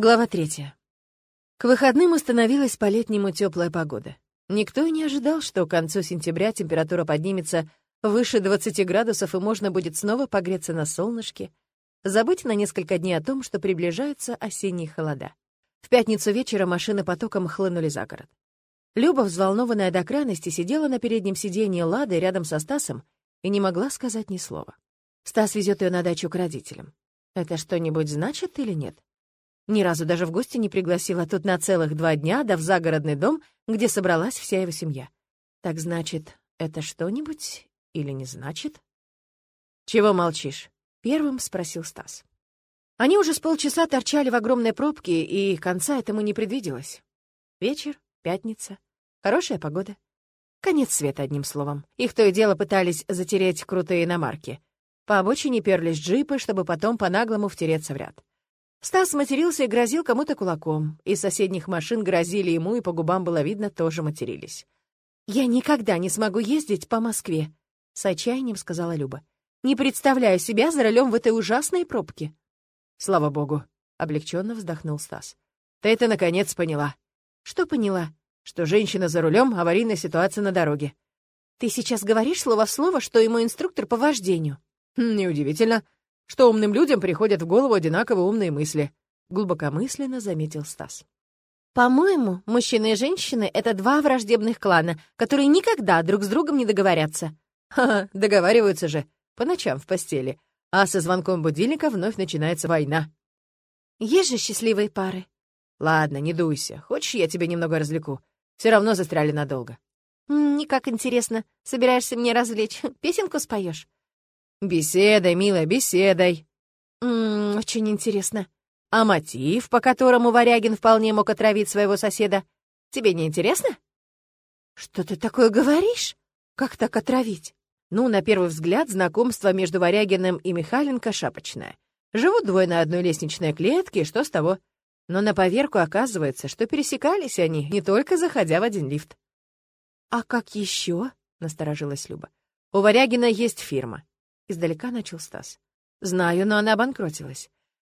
Глава третья. К выходным установилась по-летнему теплая погода. Никто и не ожидал, что к концу сентября температура поднимется выше 20 градусов и можно будет снова погреться на солнышке, забыть на несколько дней о том, что приближаются осенние холода. В пятницу вечером машины потоком хлынули за город. Люба, взволнованная до крайности, сидела на переднем сиденье Лады рядом со Стасом и не могла сказать ни слова. Стас везет ее на дачу к родителям. Это что-нибудь значит или нет? Ни разу даже в гости не пригласила, тут на целых два дня, да в загородный дом, где собралась вся его семья. Так значит, это что-нибудь или не значит? «Чего молчишь?» — первым спросил Стас. Они уже с полчаса торчали в огромной пробке, и конца этому не предвиделось. Вечер, пятница, хорошая погода. Конец света, одним словом. Их то и дело пытались затереть крутые иномарки. По обочине перлись джипы, чтобы потом по-наглому втереться в ряд. Стас матерился и грозил кому-то кулаком. Из соседних машин грозили ему, и по губам было видно, тоже матерились. «Я никогда не смогу ездить по Москве», — с отчаянием сказала Люба. «Не представляю себя за рулем в этой ужасной пробке». «Слава богу», — облегченно вздохнул Стас. «Ты это, наконец, поняла». «Что поняла?» «Что женщина за рулем — аварийная ситуация на дороге». «Ты сейчас говоришь слово в слово, что мой инструктор по вождению». «Хм, «Неудивительно что умным людям приходят в голову одинаково умные мысли», — глубокомысленно заметил Стас. «По-моему, мужчины и женщины — это два враждебных клана, которые никогда друг с другом не договорятся». «Ха-ха, договариваются же, по ночам в постели, а со звонком будильника вновь начинается война». «Есть же счастливые пары». «Ладно, не дуйся. Хочешь, я тебя немного развлеку? Все равно застряли надолго». «Никак интересно. Собираешься мне развлечь? Песенку споешь? «Беседой, милая, беседой». «Ммм, очень интересно. А мотив, по которому Варягин вполне мог отравить своего соседа, тебе не интересно?» «Что ты такое говоришь? Как так отравить?» Ну, на первый взгляд, знакомство между Варягиным и Михаленко шапочное. Живут двое на одной лестничной клетке, что с того? Но на поверку оказывается, что пересекались они, не только заходя в один лифт. «А как еще?» — насторожилась Люба. «У Варягина есть фирма. Издалека начал Стас. «Знаю, но она обанкротилась».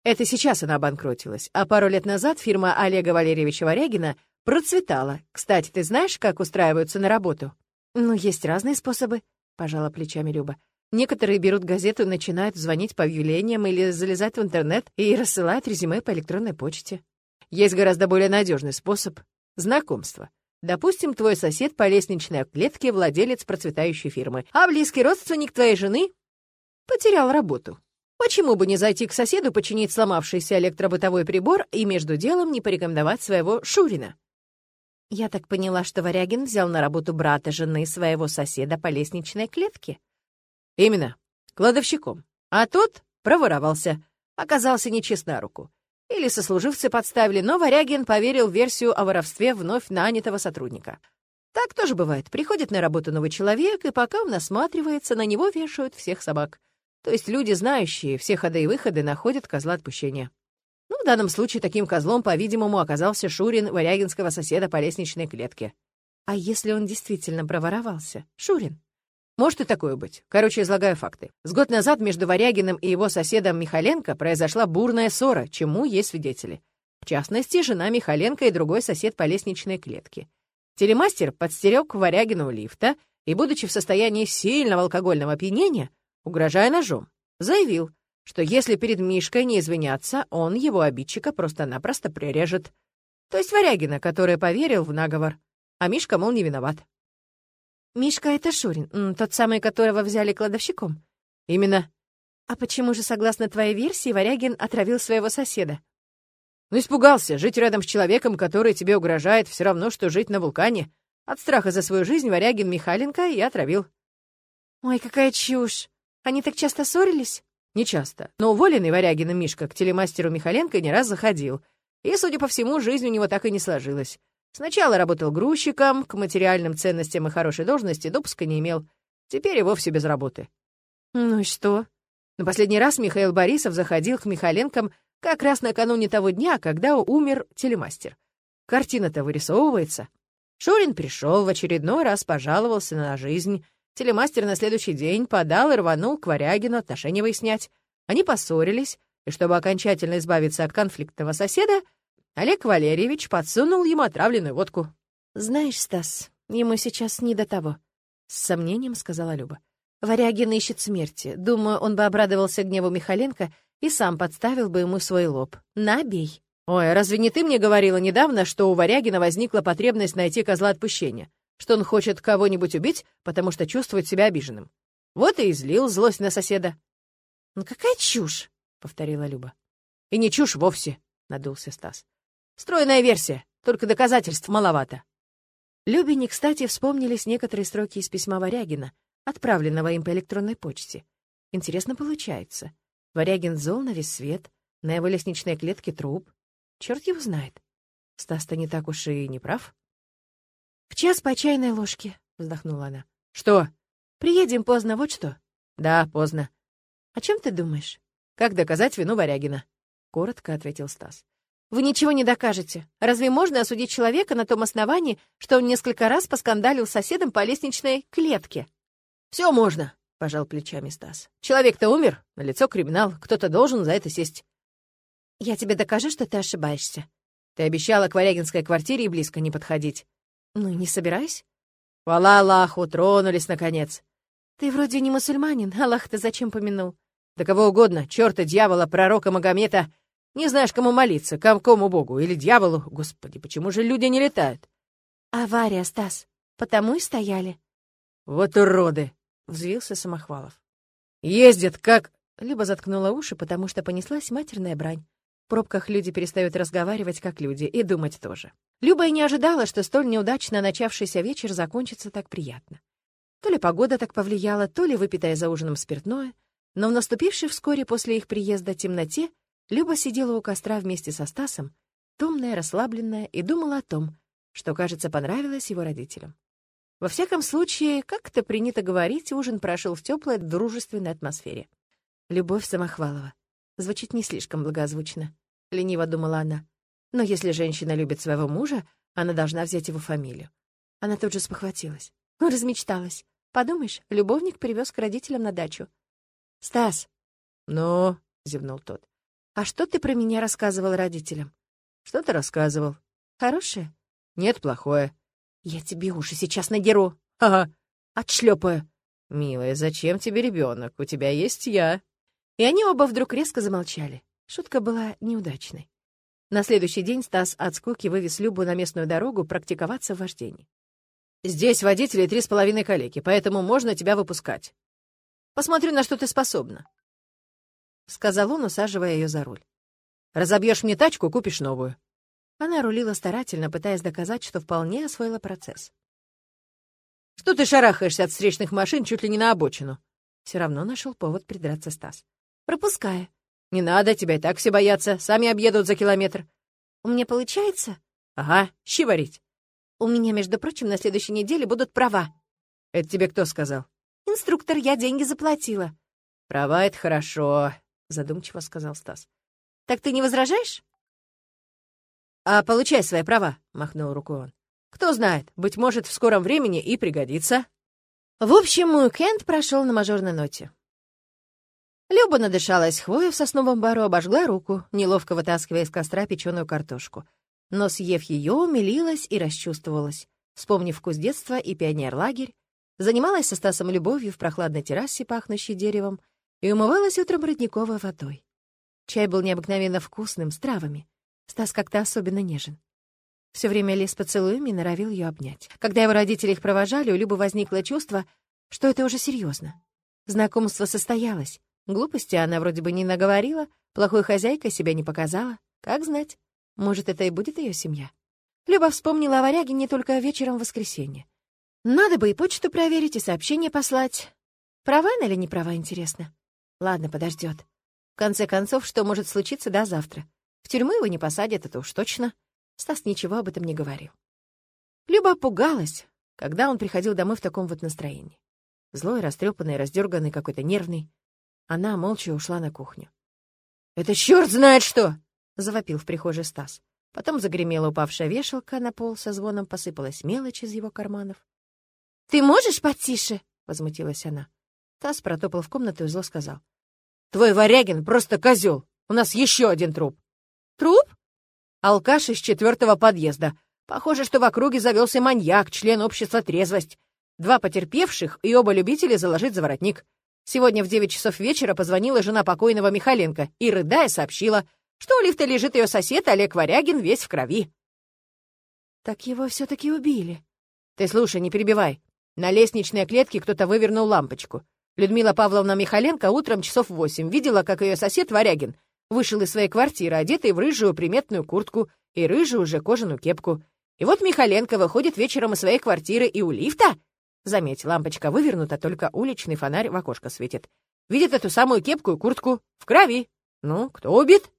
Это сейчас она обанкротилась, а пару лет назад фирма Олега Валерьевича Варягина процветала. Кстати, ты знаешь, как устраиваются на работу? Ну, есть разные способы, пожала плечами Люба. Некоторые берут газету начинают звонить по объявлениям или залезать в интернет и рассылать резюме по электронной почте. Есть гораздо более надежный способ — знакомство. Допустим, твой сосед по лестничной клетке владелец процветающей фирмы, а близкий родственник твоей жены Потерял работу. Почему бы не зайти к соседу, починить сломавшийся электробытовой прибор и между делом не порекомендовать своего Шурина? Я так поняла, что Варягин взял на работу брата жены своего соседа по лестничной клетке? Именно, кладовщиком. А тот проворовался, оказался нечестно на руку. Или сослуживцы подставили, но Варягин поверил в версию о воровстве вновь нанятого сотрудника. Так тоже бывает. Приходит на работу новый человек, и пока он осматривается, на него вешают всех собак. То есть люди, знающие все ходы и выходы, находят козла отпущения. Ну, в данном случае таким козлом, по-видимому, оказался Шурин варягинского соседа по лестничной клетке. А если он действительно проворовался? Шурин? Может и такое быть. Короче, излагаю факты. С год назад между Варягиным и его соседом Михаленко произошла бурная ссора, чему есть свидетели. В частности, жена Михаленко и другой сосед по лестничной клетке. Телемастер подстерег Варягину лифта и, будучи в состоянии сильного алкогольного опьянения, угрожая ножом, заявил, что если перед Мишкой не извиняться, он его обидчика просто-напросто прирежет. То есть Варягина, который поверил в наговор, а Мишка, мол, не виноват. «Мишка — это Шурин, тот самый, которого взяли кладовщиком?» «Именно». «А почему же, согласно твоей версии, Варягин отравил своего соседа?» «Ну, испугался. Жить рядом с человеком, который тебе угрожает, все равно, что жить на вулкане. От страха за свою жизнь Варягин Михаленко и отравил». «Ой, какая чушь! Они так часто ссорились? Не часто. Но уволенный Варягиным Мишка к телемастеру Михаленко не раз заходил. И, судя по всему, жизнь у него так и не сложилась. Сначала работал грузчиком, к материальным ценностям и хорошей должности допуска не имел. Теперь и вовсе без работы. Ну и что? На последний раз Михаил Борисов заходил к Михаленкам как раз накануне того дня, когда умер телемастер. Картина-то вырисовывается. Шурин пришел в очередной раз, пожаловался на жизнь, Телемастер на следующий день подал и рванул к Варягину отношения выяснять. Они поссорились, И чтобы окончательно избавиться от конфликтного соседа, Олег Валерьевич подсунул ему отравленную водку. «Знаешь, Стас, ему сейчас не до того», — с сомнением сказала Люба. «Варягин ищет смерти. Думаю, он бы обрадовался гневу Михаленко и сам подставил бы ему свой лоб. Набей». «Ой, а разве не ты мне говорила недавно, что у Варягина возникла потребность найти козла отпущения? Что он хочет кого-нибудь убить, потому что чувствует себя обиженным? Вот и излил злость на соседа». «Ну какая чушь!» — повторила Люба. «И не чушь вовсе», — надулся Стас. «Стройная версия, только доказательств маловато». Любе не кстати вспомнились некоторые строки из письма Варягина, отправленного им по электронной почте. Интересно получается. Варягин зол на весь свет, на его лестничной клетке труп. Черт его знает. Стас-то не так уж и не прав. «В час по чайной ложке», — вздохнула она. «Что?» «Приедем поздно, вот что». «Да, поздно». «О чем ты думаешь?» «Как доказать вину Варягина?» — коротко ответил Стас. Вы ничего не докажете. Разве можно осудить человека на том основании, что он несколько раз поскандалил с соседом по лестничной клетке? Все можно, пожал плечами Стас. Человек-то умер, на лицо криминал, кто-то должен за это сесть. Я тебе докажу, что ты ошибаешься. Ты обещала к Варягинской квартире и близко не подходить. Ну, не собираюсь. Хвала Аллаху, тронулись наконец. Ты вроде не мусульманин, Аллах-то зачем помянул? Да кого угодно, черта, дьявола, пророка Магомета не знаешь, кому молиться, какому богу или дьяволу. Господи, почему же люди не летают? Авария, Стас. Потому и стояли. Вот уроды, взвился Самохвалов. Ездят как... Либо заткнула уши, потому что понеслась матерная брань. В пробках люди перестают разговаривать как люди, и думать тоже. Люба и не ожидала, что столь неудачно начавшийся вечер закончится так приятно. То ли погода так повлияла, то ли выпитое за ужином спиртное, но в наступившей вскоре после их приезда темноте Люба сидела у костра вместе со Стасом, томная, расслабленная, и думала о том, что, кажется, понравилось его родителям. Во всяком случае, как это принято говорить, ужин прошел в теплой, дружественной атмосфере. «Любовь Самохвалова». Звучит не слишком благозвучно, — лениво думала она. Но если женщина любит своего мужа, она должна взять его фамилию. Она тут же спохватилась. Ну, размечталась. Подумаешь, любовник привез к родителям на дачу. «Стас!» «Ну?» — зевнул тот. «А что ты про меня рассказывал родителям?» «Что ты рассказывал?» «Хорошее?» «Нет, плохое». «Я тебе уши сейчас надеру». «Ага». «Отшлепаю». «Милая, зачем тебе ребенок? У тебя есть я». И они оба вдруг резко замолчали. Шутка была неудачной. На следующий день Стас от скуки вывез Любу на местную дорогу практиковаться в вождении. «Здесь водители три с половиной коллеги, поэтому можно тебя выпускать. Посмотрю, на что ты способна». — сказал он, усаживая ее за руль. «Разобьешь мне тачку, купишь новую». Она рулила старательно, пытаясь доказать, что вполне освоила процесс. «Что ты шарахаешься от встречных машин чуть ли не на обочину?» Все равно нашел повод придраться Стас. «Пропуская». «Не надо, тебя и так все боятся, сами объедут за километр». «У меня получается?» «Ага, щи варить». «У меня, между прочим, на следующей неделе будут права». «Это тебе кто сказал?» «Инструктор, я деньги заплатила». «Права — это хорошо», — задумчиво сказал Стас. «Так ты не возражаешь?» «А получай свои права», — махнул рукой он. «Кто знает, быть может, в скором времени и пригодится». В общем, уикенд прошел на мажорной ноте. Люба надышалась хвоей в сосновом бару, обожгла руку, неловко вытаскивая из костра печеную картошку. Но, съев ее, умилилась и расчувствовалась. Вспомнив вкус детства и пионер-лагерь, занималась со Стасом любовью в прохладной террасе, пахнущей деревом, и умывалась утром родниковой водой. Чай был необыкновенно вкусным, с травами. Стас как-то особенно нежен. Все время лез поцелуями норовил ее обнять. Когда его родители их провожали, у Любы возникло чувство, что это уже серьезно. Знакомство состоялось. Глупости она вроде бы не наговорила, плохой хозяйкой себя не показала. Как знать, может, это и будет ее семья. Люба вспомнила о варяге не только вечером в воскресенье. Надо бы и почту проверить, и сообщение послать. Права она или не права, интересно? Ладно, подождет. В конце концов, что может случиться до завтра? В тюрьму его не посадят, это уж точно. Стас ничего об этом не говорил. Люба пугалась, когда он приходил домой в таком вот настроении. Злой, растрепанный, раздерганный, какой-то нервный. Она молча ушла на кухню. «Это черт знает что!» — завопил в прихожей Стас. Потом загремела упавшая вешалка на пол, со звоном посыпалась мелочь из его карманов. «Ты можешь потише?» — возмутилась она. Стас протопал в комнату и зло сказал. Твой Варягин просто козел. У нас еще один труп». «Труп?» «Алкаш из четвертого подъезда. Похоже, что в округе завелся маньяк, член общества «Трезвость». Два потерпевших и оба любители заложить за воротник. Сегодня в девять часов вечера позвонила жена покойного Михаленко и, рыдая, сообщила, что у лифта лежит ее сосед Олег Варягин весь в крови. «Так его все-таки убили». «Ты слушай, не перебивай. На лестничной клетке кто-то вывернул лампочку. Людмила Павловна Михаленко утром часов восемь видела, как ее сосед Варягин вышел из своей квартиры, одетый в рыжую приметную куртку и рыжую уже кожаную кепку. И вот Михаленко выходит вечером из своей квартиры и у лифта Заметь, лампочка вывернута, только уличный фонарь в окошко светит. Видит эту самую кепку и куртку. В крови. Ну, кто убит?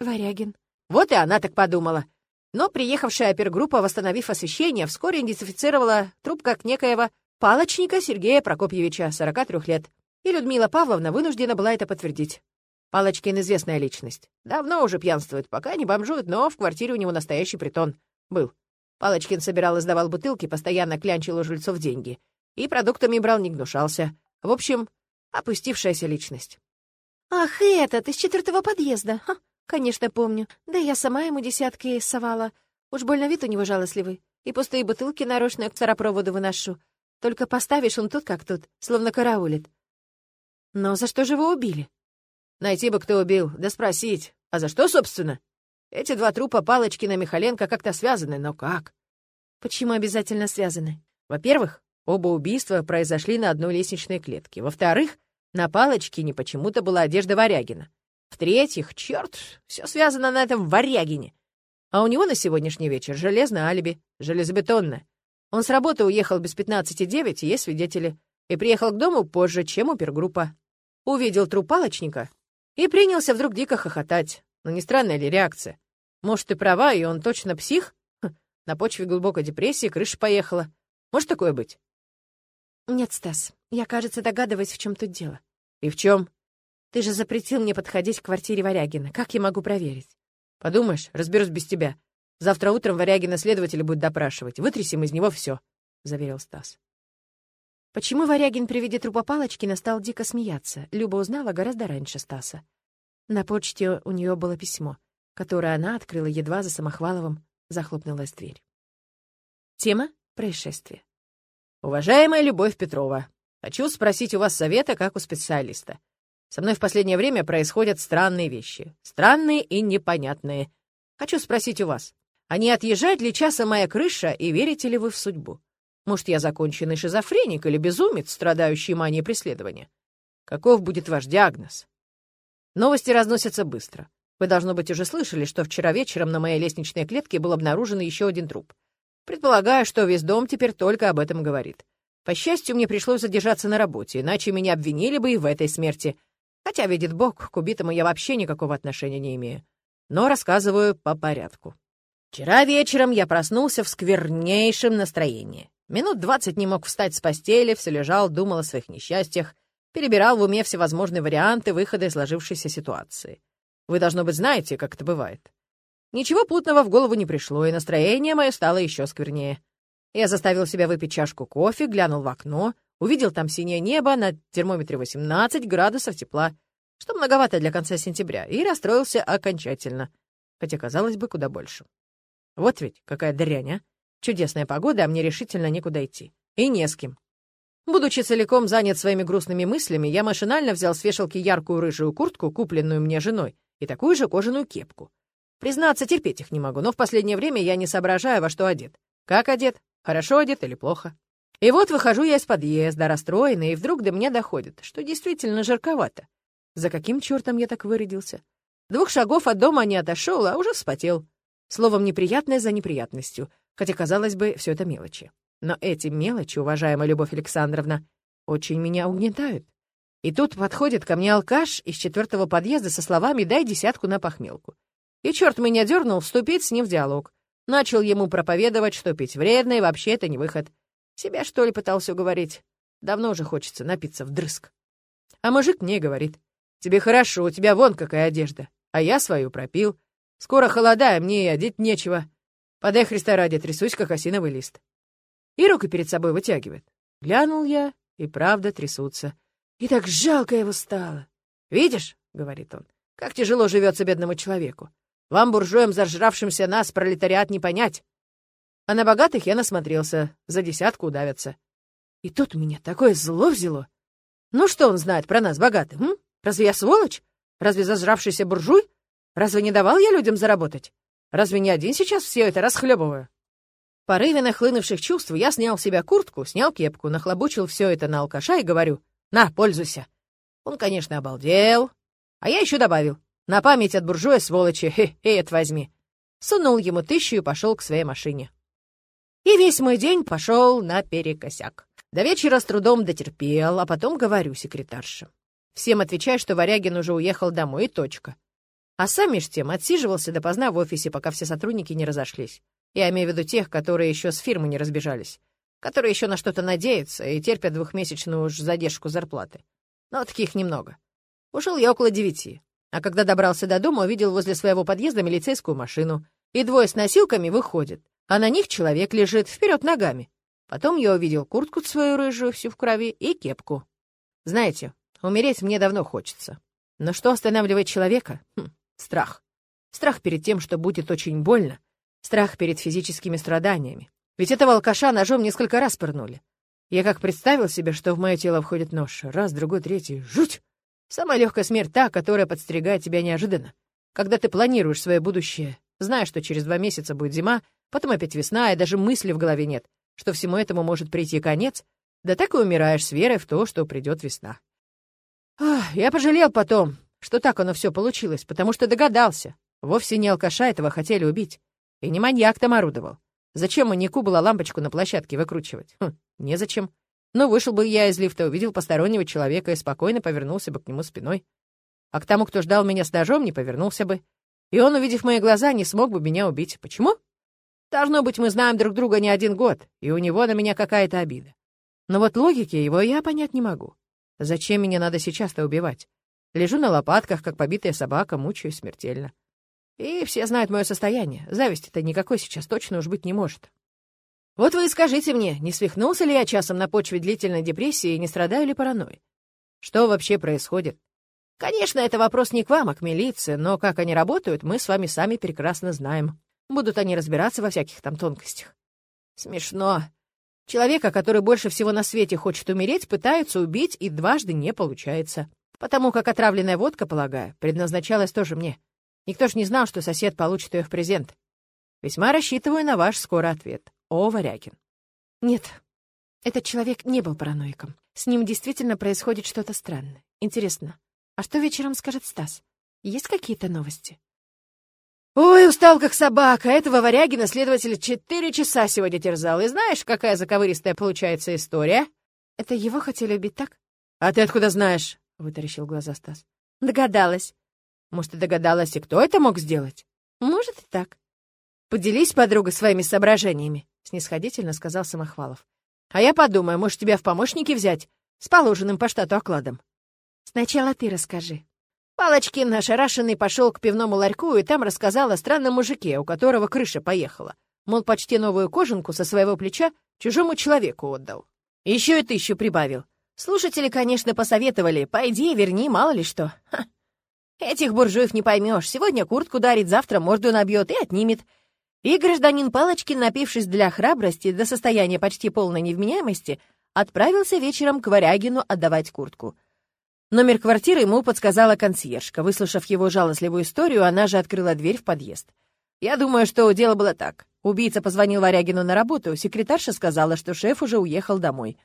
Варягин. Вот и она так подумала. Но приехавшая опергруппа, восстановив освещение, вскоре идентифицировала труп как некоего палочника Сергея Прокопьевича, 43 лет. И Людмила Павловна вынуждена была это подтвердить. Палочкин — известная личность. Давно уже пьянствует, пока не бомжует, но в квартире у него настоящий притон. Был. Палочкин собирал и сдавал бутылки, постоянно клянчил у жильцов деньги. И продуктами брал, не гнушался. В общем, опустившаяся личность. «Ах, этот, из четвертого подъезда. Ха, конечно, помню. Да я сама ему десятки совала. Уж больно вид у него жалостливый. И пустые бутылки нарочно к царопроводу выношу. Только поставишь он тут как тут, словно караулит. Но за что же его убили? Найти бы, кто убил, да спросить. А за что, собственно? Эти два трупа Палочкина и Михаленко как-то связаны, но как? Почему обязательно связаны? Во-первых, оба убийства произошли на одной лестничной клетке. Во-вторых, на Палочкине почему-то была одежда Варягина. В-третьих, черт, все связано на этом Варягине. А у него на сегодняшний вечер железное алиби, железобетонное. Он с работы уехал без 15,9, есть свидетели, и приехал к дому позже, чем опергруппа. Увидел труп палочника и принялся вдруг дико хохотать. Но не странная ли реакция? Может, ты права, и он точно псих? Хм, на почве глубокой депрессии крыша поехала. Может такое быть? Нет, Стас, я, кажется, догадываюсь, в чем тут дело. И в чем? Ты же запретил мне подходить к квартире Варягина. Как я могу проверить? Подумаешь, разберусь без тебя. Завтра утром Варягина следователь будет допрашивать. Вытрясем из него все, заверил Стас. Почему Варягин при виде трупа Палочкина стал дико смеяться? Люба узнала гораздо раньше Стаса. На почте у нее было письмо, которое она открыла едва за Самохваловым захлопнулась дверь. Тема — происшествия. «Уважаемая Любовь Петрова, хочу спросить у вас совета, как у специалиста. Со мной в последнее время происходят странные вещи. Странные и непонятные. Хочу спросить у вас, а не отъезжает ли часом моя крыша, и верите ли вы в судьбу? Может, я законченный шизофреник или безумец, страдающий манией преследования? Каков будет ваш диагноз? Новости разносятся быстро. Вы, должно быть, уже слышали, что вчера вечером на моей лестничной клетке был обнаружен еще один труп. Предполагаю, что весь дом теперь только об этом говорит. По счастью, мне пришлось задержаться на работе, иначе меня обвинили бы и в этой смерти. Хотя, видит Бог, к убитому я вообще никакого отношения не имею. Но рассказываю по порядку. Вчера вечером я проснулся в сквернейшем настроении. Минут двадцать не мог встать с постели, все лежал, думал о своих несчастьях, перебирал в уме всевозможные варианты выхода из сложившейся ситуации. Вы, должно быть, знаете, как это бывает. Ничего путного в голову не пришло, и настроение мое стало еще сквернее. Я заставил себя выпить чашку кофе, глянул в окно, увидел там синее небо, на термометре 18 градусов тепла, что многовато для конца сентября, и расстроился окончательно, хотя, казалось бы, куда больше. Вот ведь какая дрянь, а! Чудесная погода, а мне решительно некуда идти. И не с кем. Будучи целиком занят своими грустными мыслями, я машинально взял с вешалки яркую рыжую куртку, купленную мне женой, и такую же кожаную кепку. Признаться, терпеть их не могу, но в последнее время я не соображаю, во что одет. Как одет? Хорошо одет или плохо? И вот выхожу я из подъезда, расстроенный, и вдруг до меня доходит, что действительно жарковато. За каким чертом я так вырядился? Двух шагов от дома не отошел, а уже вспотел. Словом, неприятное за неприятностью, хотя, казалось бы, все это мелочи. Но эти мелочи, уважаемая Любовь Александровна, очень меня угнетают. И тут подходит ко мне алкаш из четвертого подъезда со словами «дай десятку на похмелку». И черт меня дернул вступить с ним в диалог. Начал ему проповедовать, что пить вредно и вообще это не выход. Себя, что ли, пытался уговорить? Давно уже хочется напиться вдрызг. А мужик мне говорит, «Тебе хорошо, у тебя вон какая одежда, а я свою пропил. Скоро холода, а мне и одеть нечего. Подай Христа ради, трясусь, как осиновый лист» и руку перед собой вытягивает. Глянул я, и правда трясутся. И так жалко его стало. «Видишь?» — говорит он. Как тяжело живется бедному человеку. Вам, буржуям, зажравшимся нас, пролетариат, не понять. А на богатых я насмотрелся, за десятку удавятся. И тут меня такое зло взяло. Ну что он знает про нас, богатых, м? Разве я сволочь? Разве зажравшийся буржуй? Разве не давал я людям заработать? Разве не один сейчас все это расхлебываю? В порыве нахлынувших чувств я снял с себя куртку, снял кепку, нахлобучил все это на алкаша и говорю, «На, пользуйся». Он, конечно, обалдел. А я еще добавил, «На память от буржуя, сволочи, хе, хе, это возьми». Сунул ему тысячу и пошел к своей машине. И весь мой день пошел наперекосяк. До вечера с трудом дотерпел, а потом говорю секретарше. Всем отвечаю, что Варягин уже уехал домой, и точка. А сам меж тем отсиживался допоздна в офисе, пока все сотрудники не разошлись. Я имею в виду тех, которые еще с фирмы не разбежались, которые еще на что-то надеются и терпят двухмесячную уж задержку зарплаты. Но таких немного. Ушел я около девяти, а когда добрался до дома, увидел возле своего подъезда милицейскую машину, и двое с носилками выходят, а на них человек лежит вперед ногами. Потом я увидел куртку свою рыжую, всю в крови, и кепку. Знаете, умереть мне давно хочется. Но что останавливает человека? Хм, страх. Страх перед тем, что будет очень больно, Страх перед физическими страданиями. Ведь этого алкаша ножом несколько раз пырнули. Я как представил себе, что в мое тело входит нож. Раз, другой, третий. Жуть! Самая легкая смерть та, которая подстерегает тебя неожиданно. Когда ты планируешь свое будущее, зная, что через два месяца будет зима, потом опять весна, и даже мысли в голове нет, что всему этому может прийти конец, да так и умираешь с верой в то, что придет весна. Ах, я пожалел потом, что так оно все получилось, потому что догадался. Вовсе не алкаша этого хотели убить. И не маньяк там орудовал. Зачем маньяку было лампочку на площадке выкручивать? Хм, незачем. Ну, вышел бы я из лифта, увидел постороннего человека и спокойно повернулся бы к нему спиной. А к тому, кто ждал меня с ножом, не повернулся бы. И он, увидев мои глаза, не смог бы меня убить. Почему? Должно быть, мы знаем друг друга не один год, и у него на меня какая-то обида. Но вот логики его я понять не могу. Зачем меня надо сейчас-то убивать? Лежу на лопатках, как побитая собака, мучаюсь смертельно. И все знают мое состояние. Зависти-то никакой сейчас точно уж быть не может. Вот вы и скажите мне, не свихнулся ли я часом на почве длительной депрессии и не страдаю ли паранойей? Что вообще происходит? Конечно, это вопрос не к вам, а к милиции, но как они работают, мы с вами сами прекрасно знаем. Будут они разбираться во всяких там тонкостях. Смешно. Человека, который больше всего на свете хочет умереть, пытаются убить, и дважды не получается. Потому как отравленная водка, полагаю, предназначалась тоже мне. Никто ж не знал, что сосед получит ее в презент. Весьма рассчитываю на ваш скорый ответ. О, Варякин. Нет, этот человек не был параноиком. С ним действительно происходит что-то странное. Интересно, а что вечером скажет Стас? Есть какие-то новости? Ой, устал как собака. Этого Варягина следователь четыре часа сегодня терзал. И знаешь, какая заковыристая получается история? Это его хотели убить, так? А ты откуда знаешь? Вытаращил глаза Стас. Догадалась. Может, ты догадалась, и кто это мог сделать? Может, и так. Поделись, подруга, своими соображениями, снисходительно сказал Самохвалов. А я подумаю, может, тебя в помощники взять с положенным по штату окладом. Сначала ты расскажи. Палочкин наш ошарашенный пошел к пивному ларьку и там рассказал о странном мужике, у которого крыша поехала. Мол, почти новую кожанку со своего плеча чужому человеку отдал. Еще и тысячу прибавил. Слушатели, конечно, посоветовали, пойди, верни, мало ли что. Ха. Этих буржуев не поймешь. Сегодня куртку дарит, завтра морду набьет и отнимет. И гражданин Палочкин, напившись для храбрости до состояния почти полной невменяемости, отправился вечером к Варягину отдавать куртку. Номер квартиры ему подсказала консьержка. Выслушав его жалостливую историю, она же открыла дверь в подъезд. Я думаю, что дело было так. Убийца позвонил Варягину на работу, секретарша сказала, что шеф уже уехал домой.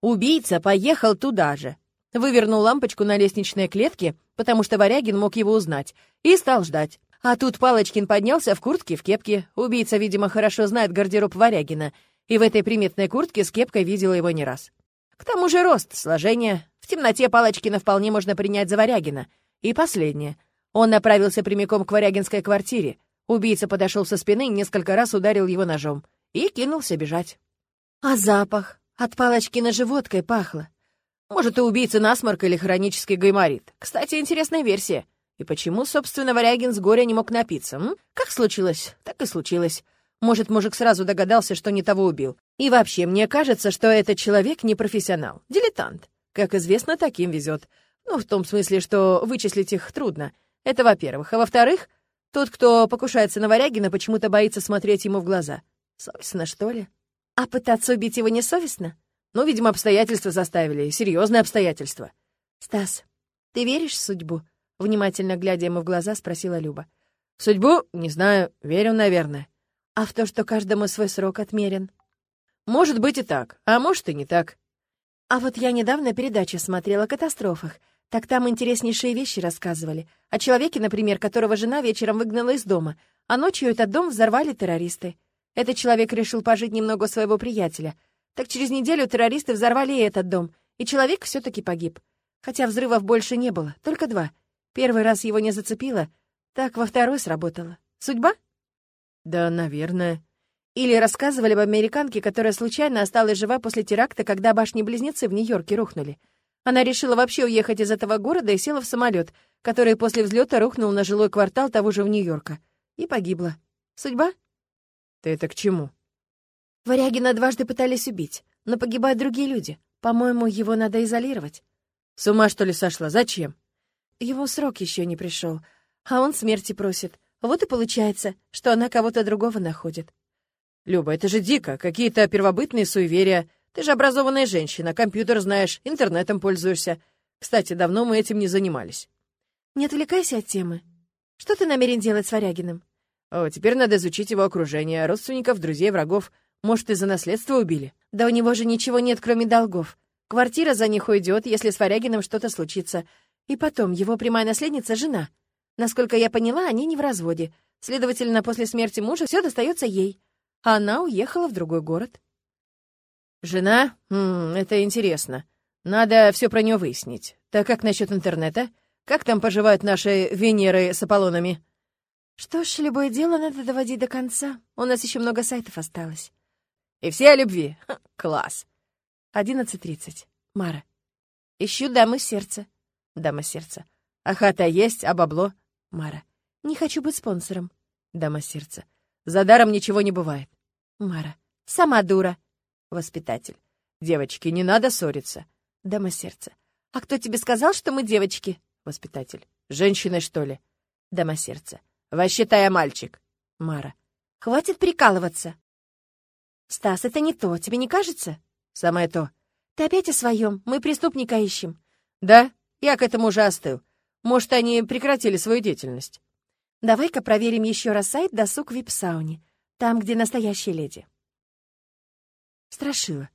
Убийца поехал туда же, вывернул лампочку на лестничной клетке, потому что Варягин мог его узнать, и стал ждать. А тут Палочкин поднялся в куртке, в кепке. Убийца, видимо, хорошо знает гардероб Варягина, и в этой приметной куртке с кепкой видела его не раз. К тому же рост, сложение. В темноте Палочкина вполне можно принять за Варягина. И последнее. Он направился прямиком к Варягинской квартире. Убийца подошел со спины, несколько раз ударил его ножом и кинулся бежать. А запах? От Палочкина же водкой пахло. Может, и убийца насморк или хронический гайморит. Кстати, интересная версия. И почему, собственно, Варягин с горя не мог напиться? М? Как случилось, так и случилось. Может, мужик сразу догадался, что не того убил. И вообще, мне кажется, что этот человек не профессионал, дилетант. Как известно, таким везет. Ну, в том смысле, что вычислить их трудно. Это во-первых. А во-вторых, тот, кто покушается на Варягина, почему-то боится смотреть ему в глаза. Совестно, что ли? А пытаться убить его не Ну, видимо, обстоятельства заставили, серьезные обстоятельства. Стас, ты веришь в судьбу? Внимательно глядя ему в глаза, спросила Люба. В судьбу? Не знаю. Верю, наверное. А в то, что каждому свой срок отмерен? Может быть и так, а может и не так. А вот я недавно передачу смотрела о катастрофах. Так там интереснейшие вещи рассказывали. О человеке, например, которого жена вечером выгнала из дома, а ночью этот дом взорвали террористы. Этот человек решил пожить немного своего приятеля. Так через неделю террористы взорвали и этот дом, и человек все таки погиб. Хотя взрывов больше не было, только два. Первый раз его не зацепило, так во второй сработало. Судьба? Да, наверное. Или рассказывали об американке, которая случайно осталась жива после теракта, когда башни-близнецы в Нью-Йорке рухнули. Она решила вообще уехать из этого города и села в самолет, который после взлета рухнул на жилой квартал того же в Нью-Йорка. И погибла. Судьба? Ты это к чему? Варягина дважды пытались убить, но погибают другие люди. По-моему, его надо изолировать. С ума, что ли, сошла? Зачем? Его срок еще не пришел, а он смерти просит. Вот и получается, что она кого-то другого находит. Люба, это же дико, какие-то первобытные суеверия. Ты же образованная женщина, компьютер знаешь, интернетом пользуешься. Кстати, давно мы этим не занимались. Не отвлекайся от темы. Что ты намерен делать с Варягиным? О, теперь надо изучить его окружение, родственников, друзей, врагов. Может, из-за наследства убили? Да у него же ничего нет, кроме долгов. Квартира за них уйдет, если с Варягиным что-то случится. И потом, его прямая наследница — жена. Насколько я поняла, они не в разводе. Следовательно, после смерти мужа все достается ей. А она уехала в другой город. Жена? М -м, это интересно. Надо все про нее выяснить. Так как насчет интернета? Как там поживают наши Венеры с Аполлонами? Что ж, любое дело надо доводить до конца. У нас еще много сайтов осталось. И все о любви. Ха, класс. 11.30. Мара. Ищу дамы сердца. Дама сердца. А хата есть, а бабло? Мара. Не хочу быть спонсором. Дама сердца. За даром ничего не бывает. Мара. Сама дура. Воспитатель. Девочки, не надо ссориться. Дама сердца. А кто тебе сказал, что мы девочки? Воспитатель. Женщины, что ли? Дама сердца. Вообще-то я мальчик. Мара. Хватит прикалываться. Стас, это не то, тебе не кажется? Самое то. Ты опять о своем. Мы преступника ищем. Да, я к этому уже остыл. Может, они прекратили свою деятельность. Давай-ка проверим еще раз сайт «Досуг Вип-сауне», там, где настоящие леди. Страшила.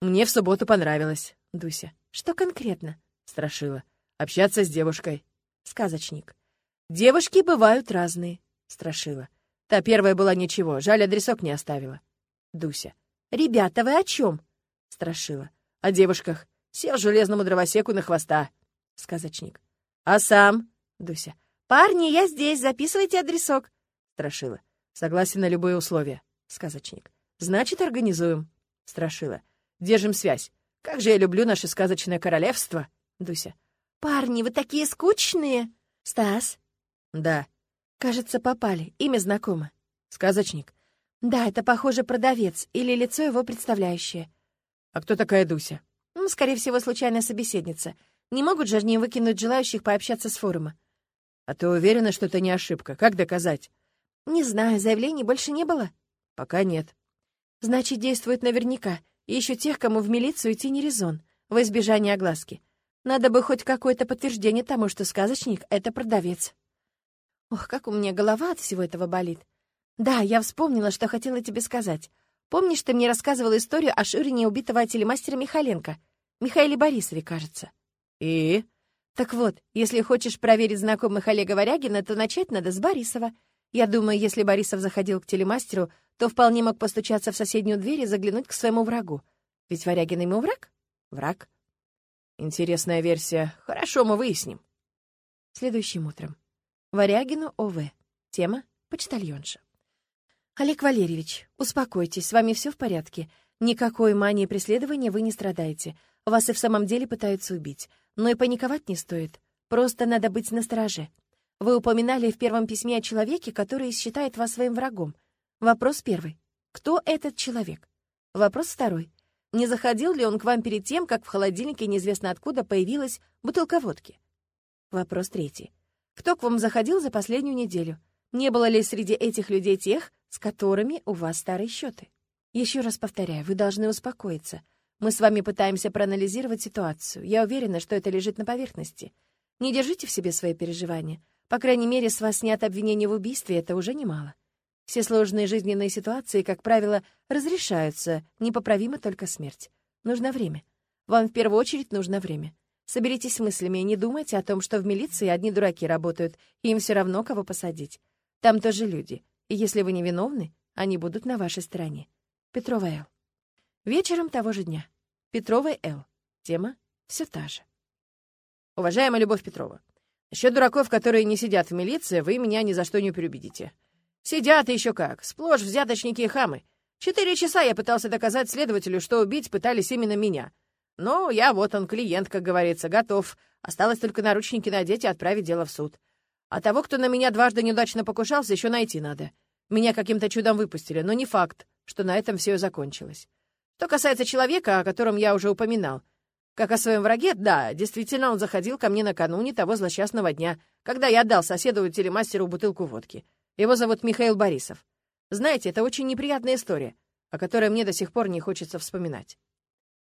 Мне в субботу понравилось. Дуся. Что конкретно? Страшила. Общаться с девушкой. Сказочник. Девушки бывают разные. Страшила. Та первая была ничего, жаль, адресок не оставила. Дуся. Ребята, вы о чем? Страшила. О девушках. Сел железному дровосеку на хвоста. Сказочник. А сам? Дуся. «Парни, я здесь, записывайте адресок». Страшила. «Согласен на любые условия». Сказочник. «Значит, организуем». Страшила. «Держим связь. Как же я люблю наше сказочное королевство». Дуся. «Парни, вы такие скучные!» «Стас?» «Да». «Кажется, попали. Имя знакомо». «Сказочник». «Да, это, похоже, продавец или лицо его представляющее». «А кто такая Дуся?» «Ну, скорее всего, случайная собеседница. Не могут же они выкинуть желающих пообщаться с форума. А ты уверена, что это не ошибка? Как доказать? Не знаю, заявлений больше не было? Пока нет. Значит, действует наверняка. И еще тех, кому в милицию идти не резон, во избежание огласки. Надо бы хоть какое-то подтверждение тому, что сказочник — это продавец. Ох, как у меня голова от всего этого болит. Да, я вспомнила, что хотела тебе сказать. Помнишь, ты мне рассказывала историю о Ширине убитого телемастера Михаленко? Михаиле Борисове, кажется. И? Так вот, если хочешь проверить знакомых Олега Варягина, то начать надо с Борисова. Я думаю, если Борисов заходил к телемастеру, то вполне мог постучаться в соседнюю дверь и заглянуть к своему врагу. Ведь Варягин ему враг? Враг. Интересная версия. Хорошо, мы выясним. Следующим утром. Варягину ОВ. Тема — почтальонша. Олег Валерьевич, успокойтесь, с вами все в порядке. Никакой мании преследования вы не страдаете. Вас и в самом деле пытаются убить. Но и паниковать не стоит. Просто надо быть настороже. Вы упоминали в первом письме о человеке, который считает вас своим врагом. Вопрос первый. Кто этот человек? Вопрос второй. Не заходил ли он к вам перед тем, как в холодильнике неизвестно откуда появилась бутылка водки? Вопрос третий. Кто к вам заходил за последнюю неделю? Не было ли среди этих людей тех, с которыми у вас старые счеты? Еще раз повторяю, вы должны успокоиться. Мы с вами пытаемся проанализировать ситуацию. Я уверена, что это лежит на поверхности. Не держите в себе свои переживания. По крайней мере, с вас снят обвинение в убийстве, это уже немало. Все сложные жизненные ситуации, как правило, разрешаются, непоправима только смерть. Нужно время. Вам в первую очередь нужно время. Соберитесь с мыслями и не думайте о том, что в милиции одни дураки работают, и им все равно, кого посадить. Там тоже люди, и если вы невиновны, они будут на вашей стороне. Петрова Л. Вечером того же дня. Петрова Л. Тема все та же. Уважаемая Любовь Петрова, насчет дураков, которые не сидят в милиции, вы меня ни за что не переубедите. Сидят и еще как, сплошь взяточники и хамы. Четыре часа я пытался доказать следователю, что убить пытались именно меня. Но я вот он, клиент, как говорится, готов. Осталось только наручники надеть и отправить дело в суд. А того, кто на меня дважды неудачно покушался, еще найти надо. Меня каким-то чудом выпустили, но не факт, что на этом все и закончилось. Что касается человека, о котором я уже упоминал, как о своем враге, да, действительно, он заходил ко мне накануне того злосчастного дня, когда я отдал соседу-телемастеру бутылку водки. Его зовут Михаил Борисов. Знаете, это очень неприятная история, о которой мне до сих пор не хочется вспоминать.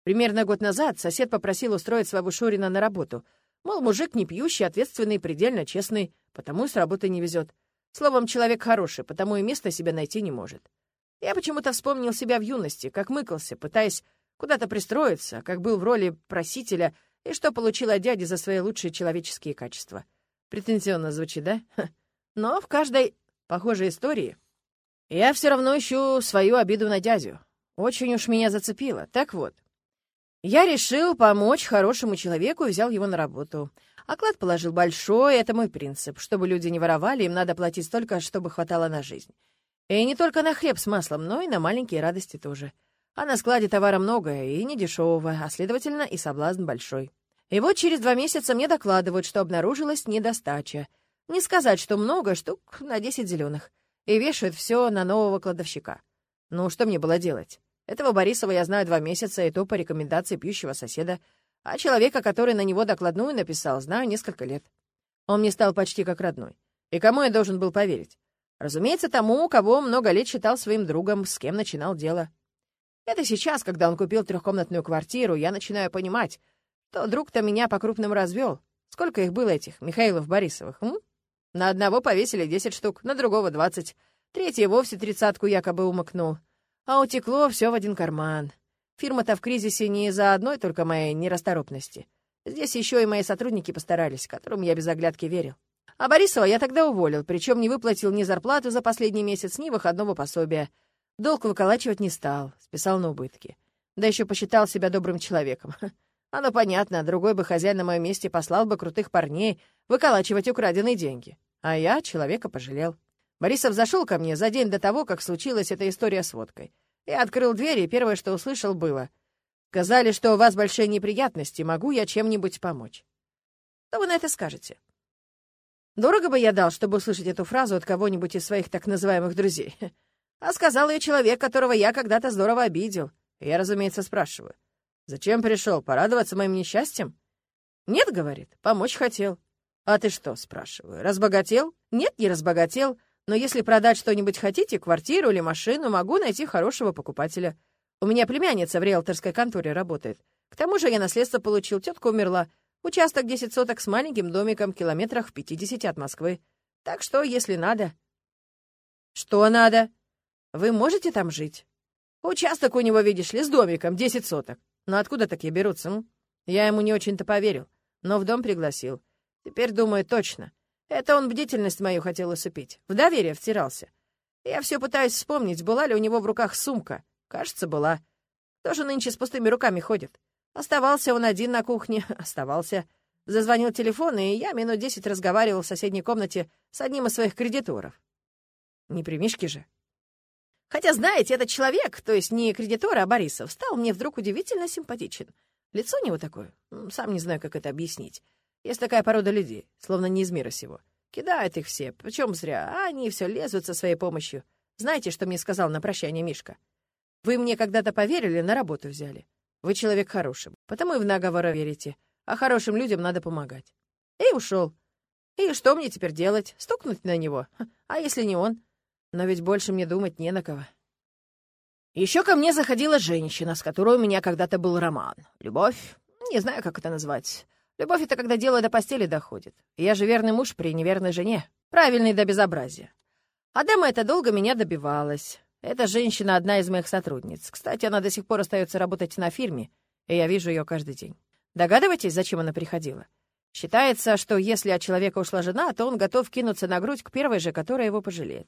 Примерно год назад сосед попросил устроить своего Шурина на работу. Мол, мужик не пьющий, ответственный, предельно честный, потому и с работы не везет. Словом, человек хороший, потому и место себе найти не может. Я почему-то вспомнил себя в юности, как мыкался, пытаясь куда-то пристроиться, как был в роли просителя, и что получил от дяди за свои лучшие человеческие качества. Претензионно звучит, да? Но в каждой похожей истории. Я все равно ищу свою обиду на дядю. Очень уж меня зацепило. Так вот, я решил помочь хорошему человеку и взял его на работу. Оклад положил большой, это мой принцип. Чтобы люди не воровали, им надо платить столько, чтобы хватало на жизнь. И не только на хлеб с маслом, но и на маленькие радости тоже. А на складе товара много и не дешевого, а, следовательно, и соблазн большой. И вот через два месяца мне докладывают, что обнаружилась недостача — не сказать, что много, штук на 10 зеленых. И вешают все на нового кладовщика. Ну, что мне было делать? Этого Борисова я знаю два месяца, и то по рекомендации пьющего соседа. А человека, который на него докладную написал, знаю несколько лет. Он мне стал почти как родной. И кому я должен был поверить? Разумеется, тому, кого много лет считал своим другом, с кем начинал дело. Это сейчас, когда он купил трехкомнатную квартиру, я начинаю понимать, что друг-то меня по-крупному развел. Сколько их было этих, Михаилов Борисовых, м? На одного повесили десять штук, на другого двадцать. Третий вовсе тридцатку якобы умыкнул. А утекло все в один карман. Фирма-то в кризисе не из-за одной только моей нерасторопности. Здесь еще и мои сотрудники постарались, которым я без оглядки верил. А Борисова я тогда уволил, причем не выплатил ни зарплату за последний месяц, ни выходного пособия. Долг выколачивать не стал, списал на убытки. Да еще посчитал себя добрым человеком. Оно понятно, другой бы хозяин на моем месте послал бы крутых парней выколачивать украденные деньги. А я человека пожалел. Борисов зашел ко мне за день до того, как случилась эта история с водкой. Я открыл дверь, и первое, что услышал, было. «Сказали, что у вас большие неприятности, могу я чем-нибудь помочь?» Что вы на это скажете? Дорого бы я дал, чтобы услышать эту фразу от кого-нибудь из своих так называемых друзей. А сказал ее человек, которого я когда-то здорово обидел. Я, разумеется, спрашиваю. Зачем пришел? Порадоваться моим несчастьем? Нет, говорит, помочь хотел. А ты что, спрашиваю, разбогател? Нет, не разбогател, но если продать что-нибудь хотите, квартиру или машину, могу найти хорошего покупателя. У меня племянница в риэлторской конторе работает. К тому же я наследство получил, тетка умерла. Участок 10 соток с маленьким домиком, километрах в 50 от Москвы. Так что, если надо... Что надо? Вы можете там жить? Участок у него, видишь ли, с домиком, 10 соток. Но откуда такие берутся? Я ему не очень-то поверил, но в дом пригласил. Теперь думаю точно. Это он бдительность мою хотел усыпить. В доверие втирался. Я все пытаюсь вспомнить, была ли у него в руках сумка. Кажется, была. Кто же нынче с пустыми руками ходит? Оставался он один на кухне, оставался. Зазвонил телефон, и я минут десять разговаривал в соседней комнате с одним из своих кредиторов. Не примишки же. Хотя, знаете, этот человек, то есть не кредитор, а Борисов, стал мне вдруг удивительно симпатичен. Лицо у него такое, сам не знаю, как это объяснить. Есть такая порода людей, словно не из мира сего. Кидают их все, причем зря, а они все лезут со своей помощью. Знаете, что мне сказал на прощание Мишка? Вы мне когда-то поверили, на работу взяли. Вы человек хороший, потому и в наговоры верите. А хорошим людям надо помогать. И ушел. И что мне теперь делать? Стукнуть на него? А если не он? Но ведь больше мне думать не на кого. Еще ко мне заходила женщина, с которой у меня когда-то был роман. Любовь? Не знаю, как это назвать. Любовь — это когда дело до постели доходит. Я же верный муж при неверной жене. Правильный до безобразия. А дама это долго меня добивалась. Эта женщина — одна из моих сотрудниц. Кстати, она до сих пор остается работать на фирме, и я вижу ее каждый день. Догадываетесь, зачем она приходила? Считается, что если от человека ушла жена, то он готов кинуться на грудь к первой же, которая его пожалеет.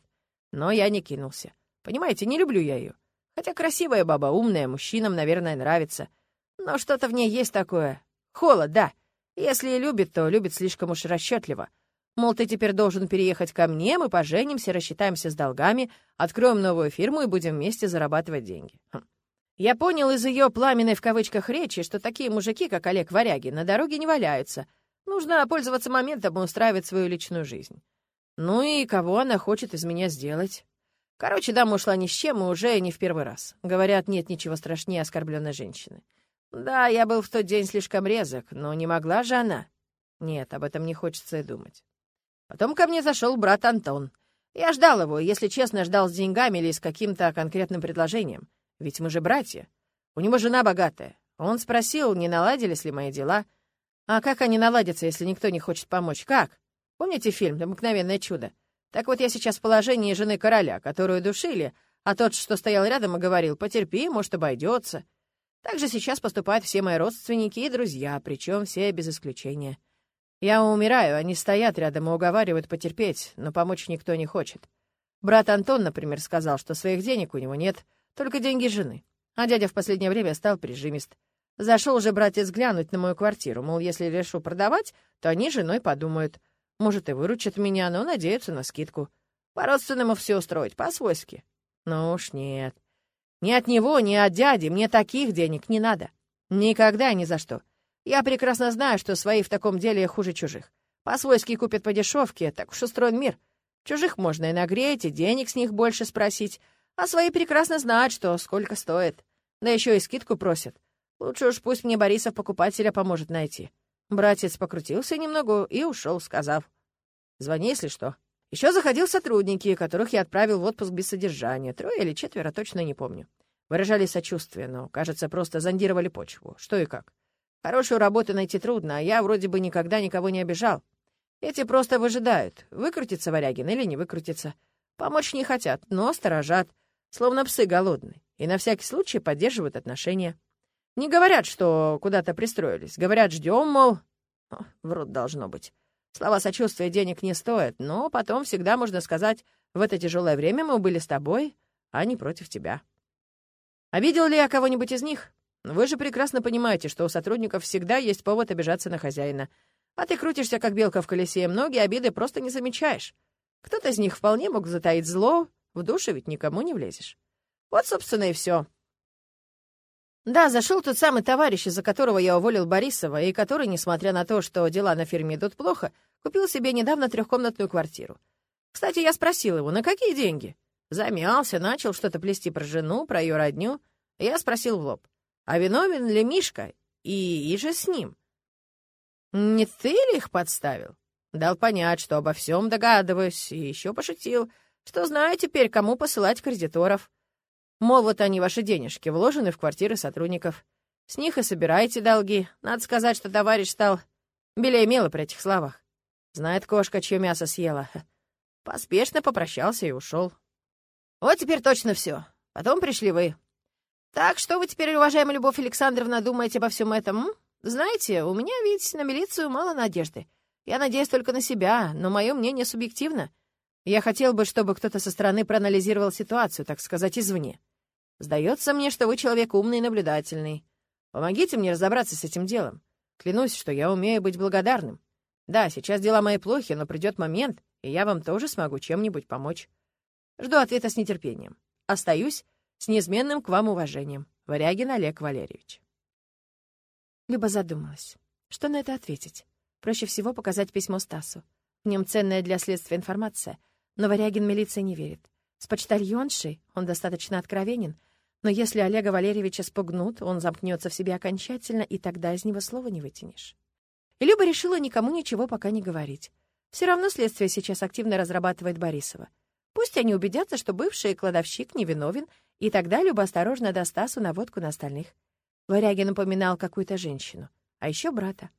Но я не кинулся. Понимаете, не люблю я ее. Хотя красивая баба, умная, мужчинам, наверное, нравится. Но что-то в ней есть такое. Холод, да. Если и любит, то любит слишком уж расчетливо. Мол, ты теперь должен переехать ко мне, мы поженимся, рассчитаемся с долгами, откроем новую фирму и будем вместе зарабатывать деньги. Хм. Я понял из ее пламенной в кавычках речи, что такие мужики, как Олег Варяги, на дороге не валяются. Нужно пользоваться моментом и устраивать свою личную жизнь. Ну и кого она хочет из меня сделать? Короче, дама ушла ни с чем и уже не в первый раз. Говорят, нет ничего страшнее оскорбленной женщины. Да, я был в тот день слишком резок, но не могла же она. Нет, об этом не хочется и думать. Потом ко мне зашел брат Антон. Я ждал его, если честно, ждал с деньгами или с каким-то конкретным предложением. Ведь мы же братья. У него жена богатая. Он спросил, не наладились ли мои дела. А как они наладятся, если никто не хочет помочь? Как? Помните фильм «Обыкновенное чудо»? Так вот я сейчас в положении жены короля, которую душили, а тот, что стоял рядом и говорил, потерпи, может, обойдется. Так же сейчас поступают все мои родственники и друзья, причем все без исключения. Я умираю, они стоят рядом и уговаривают потерпеть, но помочь никто не хочет. Брат Антон, например, сказал, что своих денег у него нет, только деньги жены. А дядя в последнее время стал прижимист. Зашел же братец глянуть на мою квартиру, мол, если решу продавать, то они женой подумают — может, и выручат меня, но надеются на скидку. По-родственному все устроить, по-свойски. Ну уж нет. Ни от него, ни от дяди мне таких денег не надо. Никогда ни за что. Я прекрасно знаю, что свои в таком деле хуже чужих. По-свойски купят по дешевке, так уж устроен мир. Чужих можно и нагреть, и денег с них больше спросить, а свои прекрасно знают, что сколько стоит. Да еще и скидку просят. Лучше уж пусть мне Борисов покупателя поможет найти. Братец покрутился немного и ушел, сказав, «Звони, если что». Еще заходил сотрудники, которых я отправил в отпуск без содержания. Трое или четверо, точно не помню. Выражали сочувствие, но, кажется, просто зондировали почву. Что и как. Хорошую работу найти трудно, а я вроде бы никогда никого не обижал. Эти просто выжидают, выкрутится Варягин или не выкрутится. Помочь не хотят, но сторожат, словно псы голодные, и на всякий случай поддерживают отношения. Не говорят, что куда-то пристроились. Говорят, ждем, мол... О, врут должно быть. Слова сочувствия денег не стоят, но потом всегда можно сказать, в это тяжелое время мы были с тобой, а не против тебя. А видел ли я кого-нибудь из них? Вы же прекрасно понимаете, что у сотрудников всегда есть повод обижаться на хозяина. А ты крутишься, как белка в колесе, и многие обиды просто не замечаешь. Кто-то из них вполне мог затаить зло, в душе ведь никому не влезешь. Вот, собственно, и все. Да, зашел тот самый товарищ, из-за которого я уволил Борисова, и который, несмотря на то, что дела на фирме идут плохо, купил себе недавно трехкомнатную квартиру. Кстати, я спросил его, на какие деньги? Замялся, начал что-то плести про жену, про ее родню. Я спросил в лоб, а виновен ли Мишка и, и же с ним? Не ты ли их подставил? Дал понять, что обо всем догадываюсь, и еще пошутил, что знаю теперь, кому посылать кредиторов. Мол, вот они, ваши денежки, вложены в квартиры сотрудников. С них и собирайте долги. Надо сказать, что товарищ стал белее мела при этих словах. Знает кошка, чье мясо съела. Поспешно попрощался и ушел. Вот теперь точно все. Потом пришли вы. Так, что вы теперь, уважаемая Любовь Александровна, думаете обо всем этом? Знаете, у меня ведь на милицию мало надежды. Я надеюсь только на себя, но мое мнение субъективно. Я хотел бы, чтобы кто-то со стороны проанализировал ситуацию, так сказать, извне. Сдается мне, что вы человек умный и наблюдательный. Помогите мне разобраться с этим делом. Клянусь, что я умею быть благодарным. Да, сейчас дела мои плохи, но придет момент, и я вам тоже смогу чем-нибудь помочь. Жду ответа с нетерпением. Остаюсь с неизменным к вам уважением. Варягин Олег Валерьевич. Люба задумалась. Что на это ответить? Проще всего показать письмо Стасу. В нем ценная для следствия информация — но Варягин милиции не верит. С почтальоншей он достаточно откровенен, но если Олега Валерьевича спугнут, он замкнется в себе окончательно, и тогда из него слова не вытянешь. И Люба решила никому ничего пока не говорить. Все равно следствие сейчас активно разрабатывает Борисова. Пусть они убедятся, что бывший кладовщик невиновен, и тогда Люба осторожно даст Стасу наводку на остальных. Варягин упоминал какую-то женщину, а еще брата.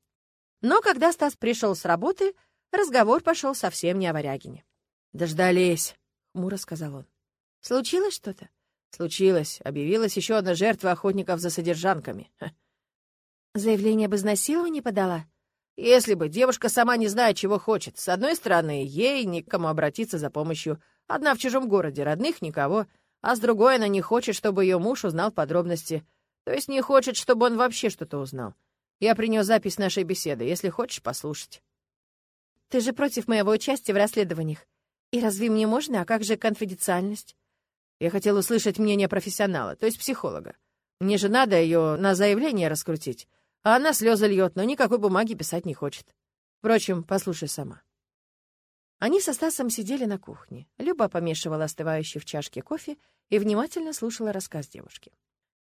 Но когда Стас пришел с работы, разговор пошел совсем не о Варягине. «Дождались», — хмуро сказал он. «Случилось что-то?» «Случилось. Объявилась еще одна жертва охотников за содержанками». «Заявление об изнасиловании подала?» «Если бы девушка сама не знает, чего хочет. С одной стороны, ей никому обратиться за помощью. Одна в чужом городе, родных никого. А с другой, она не хочет, чтобы ее муж узнал подробности. То есть не хочет, чтобы он вообще что-то узнал. Я принес запись нашей беседы, если хочешь послушать». «Ты же против моего участия в расследованиях. И разве мне можно, а как же конфиденциальность?» Я хотел услышать мнение профессионала, то есть психолога. Мне же надо ее на заявление раскрутить. А она слезы льет, но никакой бумаги писать не хочет. Впрочем, послушай сама. Они со Стасом сидели на кухне. Люба помешивала остывающий в чашке кофе и внимательно слушала рассказ девушки.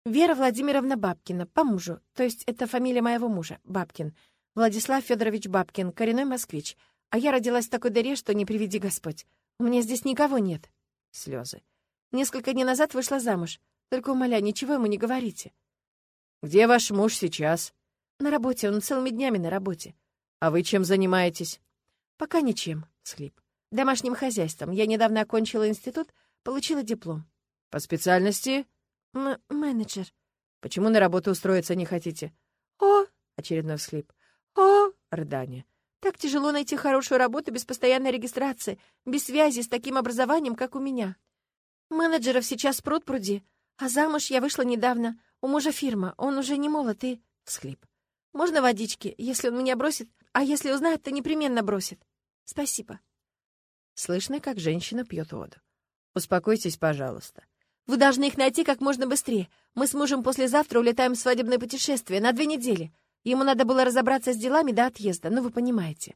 «Вера Владимировна Бабкина, по мужу, то есть это фамилия моего мужа, Бабкин. Владислав Федорович Бабкин, коренной москвич. А я родилась в такой дыре, что не приведи Господь. У меня здесь никого нет». Слезы. Несколько дней назад вышла замуж. Только, умоляю, ничего ему не говорите. «Где ваш муж сейчас?» «На работе, он целыми днями на работе». «А вы чем занимаетесь?» «Пока ничем», — схлип. «Домашним хозяйством. Я недавно окончила институт, получила диплом». «По специальности?» М «Менеджер». «Почему на работу устроиться не хотите?» «О!» — очередной всхлип. «О!» — рыдание. «Так тяжело найти хорошую работу без постоянной регистрации, без связи с таким образованием, как у меня. Менеджеров сейчас пруд пруди, а замуж я вышла недавно. У мужа фирма, он уже не молод и...» Всхлип. «Можно водички, если он меня бросит? А если узнает, то непременно бросит. Спасибо». Слышно, как женщина пьет воду. «Успокойтесь, пожалуйста. Вы должны их найти как можно быстрее. Мы с мужем послезавтра улетаем в свадебное путешествие на две недели. Ему надо было разобраться с делами до отъезда, ну вы понимаете».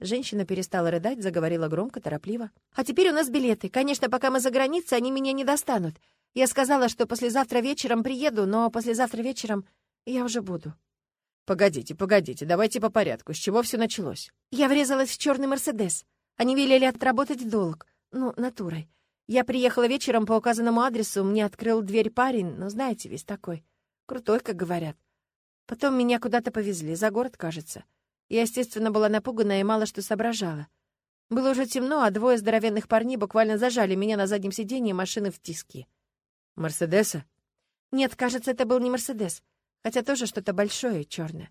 Женщина перестала рыдать, заговорила громко, торопливо. «А теперь у нас билеты. Конечно, пока мы за границей, они меня не достанут. Я сказала, что послезавтра вечером приеду, но послезавтра вечером я уже буду». «Погодите, погодите, давайте по порядку. С чего все началось?» «Я врезалась в черный Мерседес. Они велели отработать долг. Ну, натурой. Я приехала вечером по указанному адресу, мне открыл дверь парень, ну, знаете, весь такой. Крутой, как говорят. Потом меня куда-то повезли, за город, кажется. Я, естественно, была напугана и мало что соображала. Было уже темно, а двое здоровенных парней буквально зажали меня на заднем сиденье машины в тиски. «Мерседеса?» «Нет, кажется, это был не Мерседес, хотя тоже что-то большое и черное».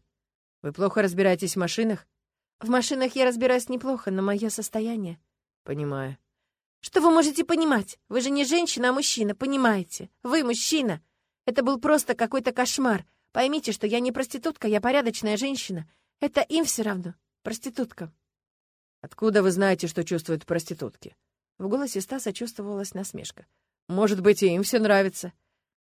«Вы плохо разбираетесь в машинах?» «В машинах я разбираюсь неплохо, но мое состояние...» «Понимаю. Что вы можете понимать? Вы же не женщина, а мужчина, понимаете? Вы мужчина. Это был просто какой-то кошмар. Поймите, что я не проститутка, я порядочная женщина. Это им все равно. Проститутка. Откуда вы знаете, что чувствуют проститутки? В голосе Стаса чувствовалась насмешка. Может быть, и им все нравится.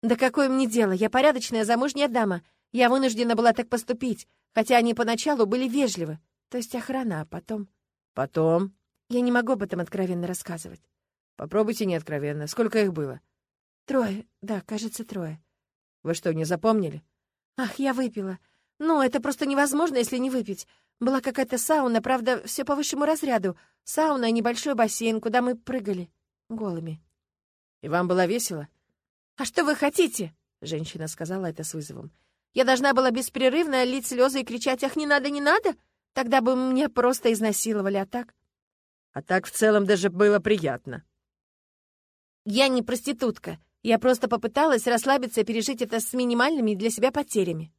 Да какое мне дело? Я порядочная замужняя дама. Я вынуждена была так поступить, хотя они поначалу были вежливы. То есть охрана, а потом... Потом? Я не могу об этом откровенно рассказывать. Попробуйте не откровенно. Сколько их было? Трое. Да, кажется, трое. Вы что, не запомнили? Ах, я выпила. Ну, это просто невозможно, если не выпить. Была какая-то сауна, правда, все по высшему разряду. Сауна и небольшой бассейн, куда мы прыгали. Голыми. И вам было весело? А что вы хотите? Женщина сказала это с вызовом. Я должна была беспрерывно лить слезы и кричать «Ах, не надо, не надо!» Тогда бы меня просто изнасиловали, а так... А так в целом даже было приятно. Я не проститутка. Я просто попыталась расслабиться и пережить это с минимальными для себя потерями.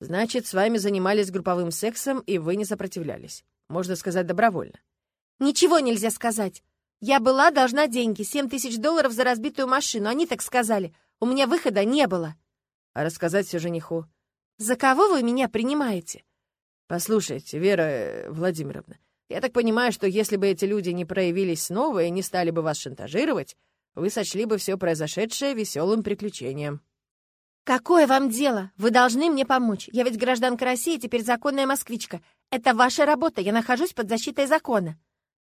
Значит, с вами занимались групповым сексом, и вы не сопротивлялись. Можно сказать, добровольно. Ничего нельзя сказать. Я была должна деньги, семь тысяч долларов за разбитую машину. Они так сказали. У меня выхода не было. А рассказать все жениху? За кого вы меня принимаете? Послушайте, Вера э, Владимировна, я так понимаю, что если бы эти люди не проявились снова и не стали бы вас шантажировать, вы сочли бы все произошедшее веселым приключением. «Какое вам дело? Вы должны мне помочь. Я ведь гражданка России, теперь законная москвичка. Это ваша работа, я нахожусь под защитой закона».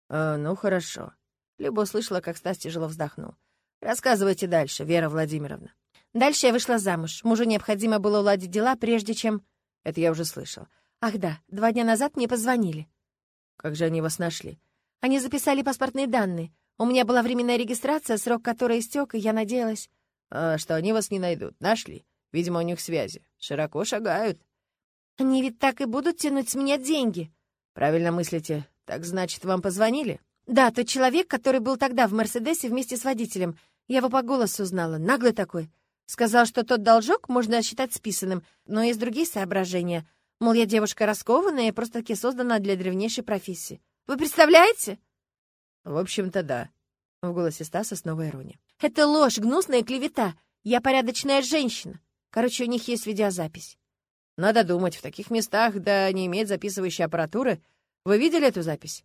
«Э, «Ну, хорошо». Люба услышала, как Стас тяжело вздохнул. «Рассказывайте дальше, Вера Владимировна». Дальше я вышла замуж. Мужу необходимо было уладить дела, прежде чем... Это я уже слышал. Ах да, два дня назад мне позвонили. Как же они вас нашли? Они записали паспортные данные. У меня была временная регистрация, срок которой истек, и я надеялась... А, что они вас не найдут. Нашли. Видимо, у них связи. Широко шагают. Они ведь так и будут тянуть с меня деньги. Правильно мыслите. Так значит, вам позвонили? Да, тот человек, который был тогда в «Мерседесе» вместе с водителем. Я его по голосу узнала. Наглый такой. Сказал, что тот должок можно считать списанным, но есть другие соображения. Мол, я девушка раскованная и просто-таки создана для древнейшей профессии. Вы представляете? В общем-то, да. В голосе Стаса снова ирония. Это ложь, гнусная клевета. Я порядочная женщина. Короче, у них есть видеозапись. Надо думать, в таких местах, да не имеет записывающей аппаратуры. Вы видели эту запись?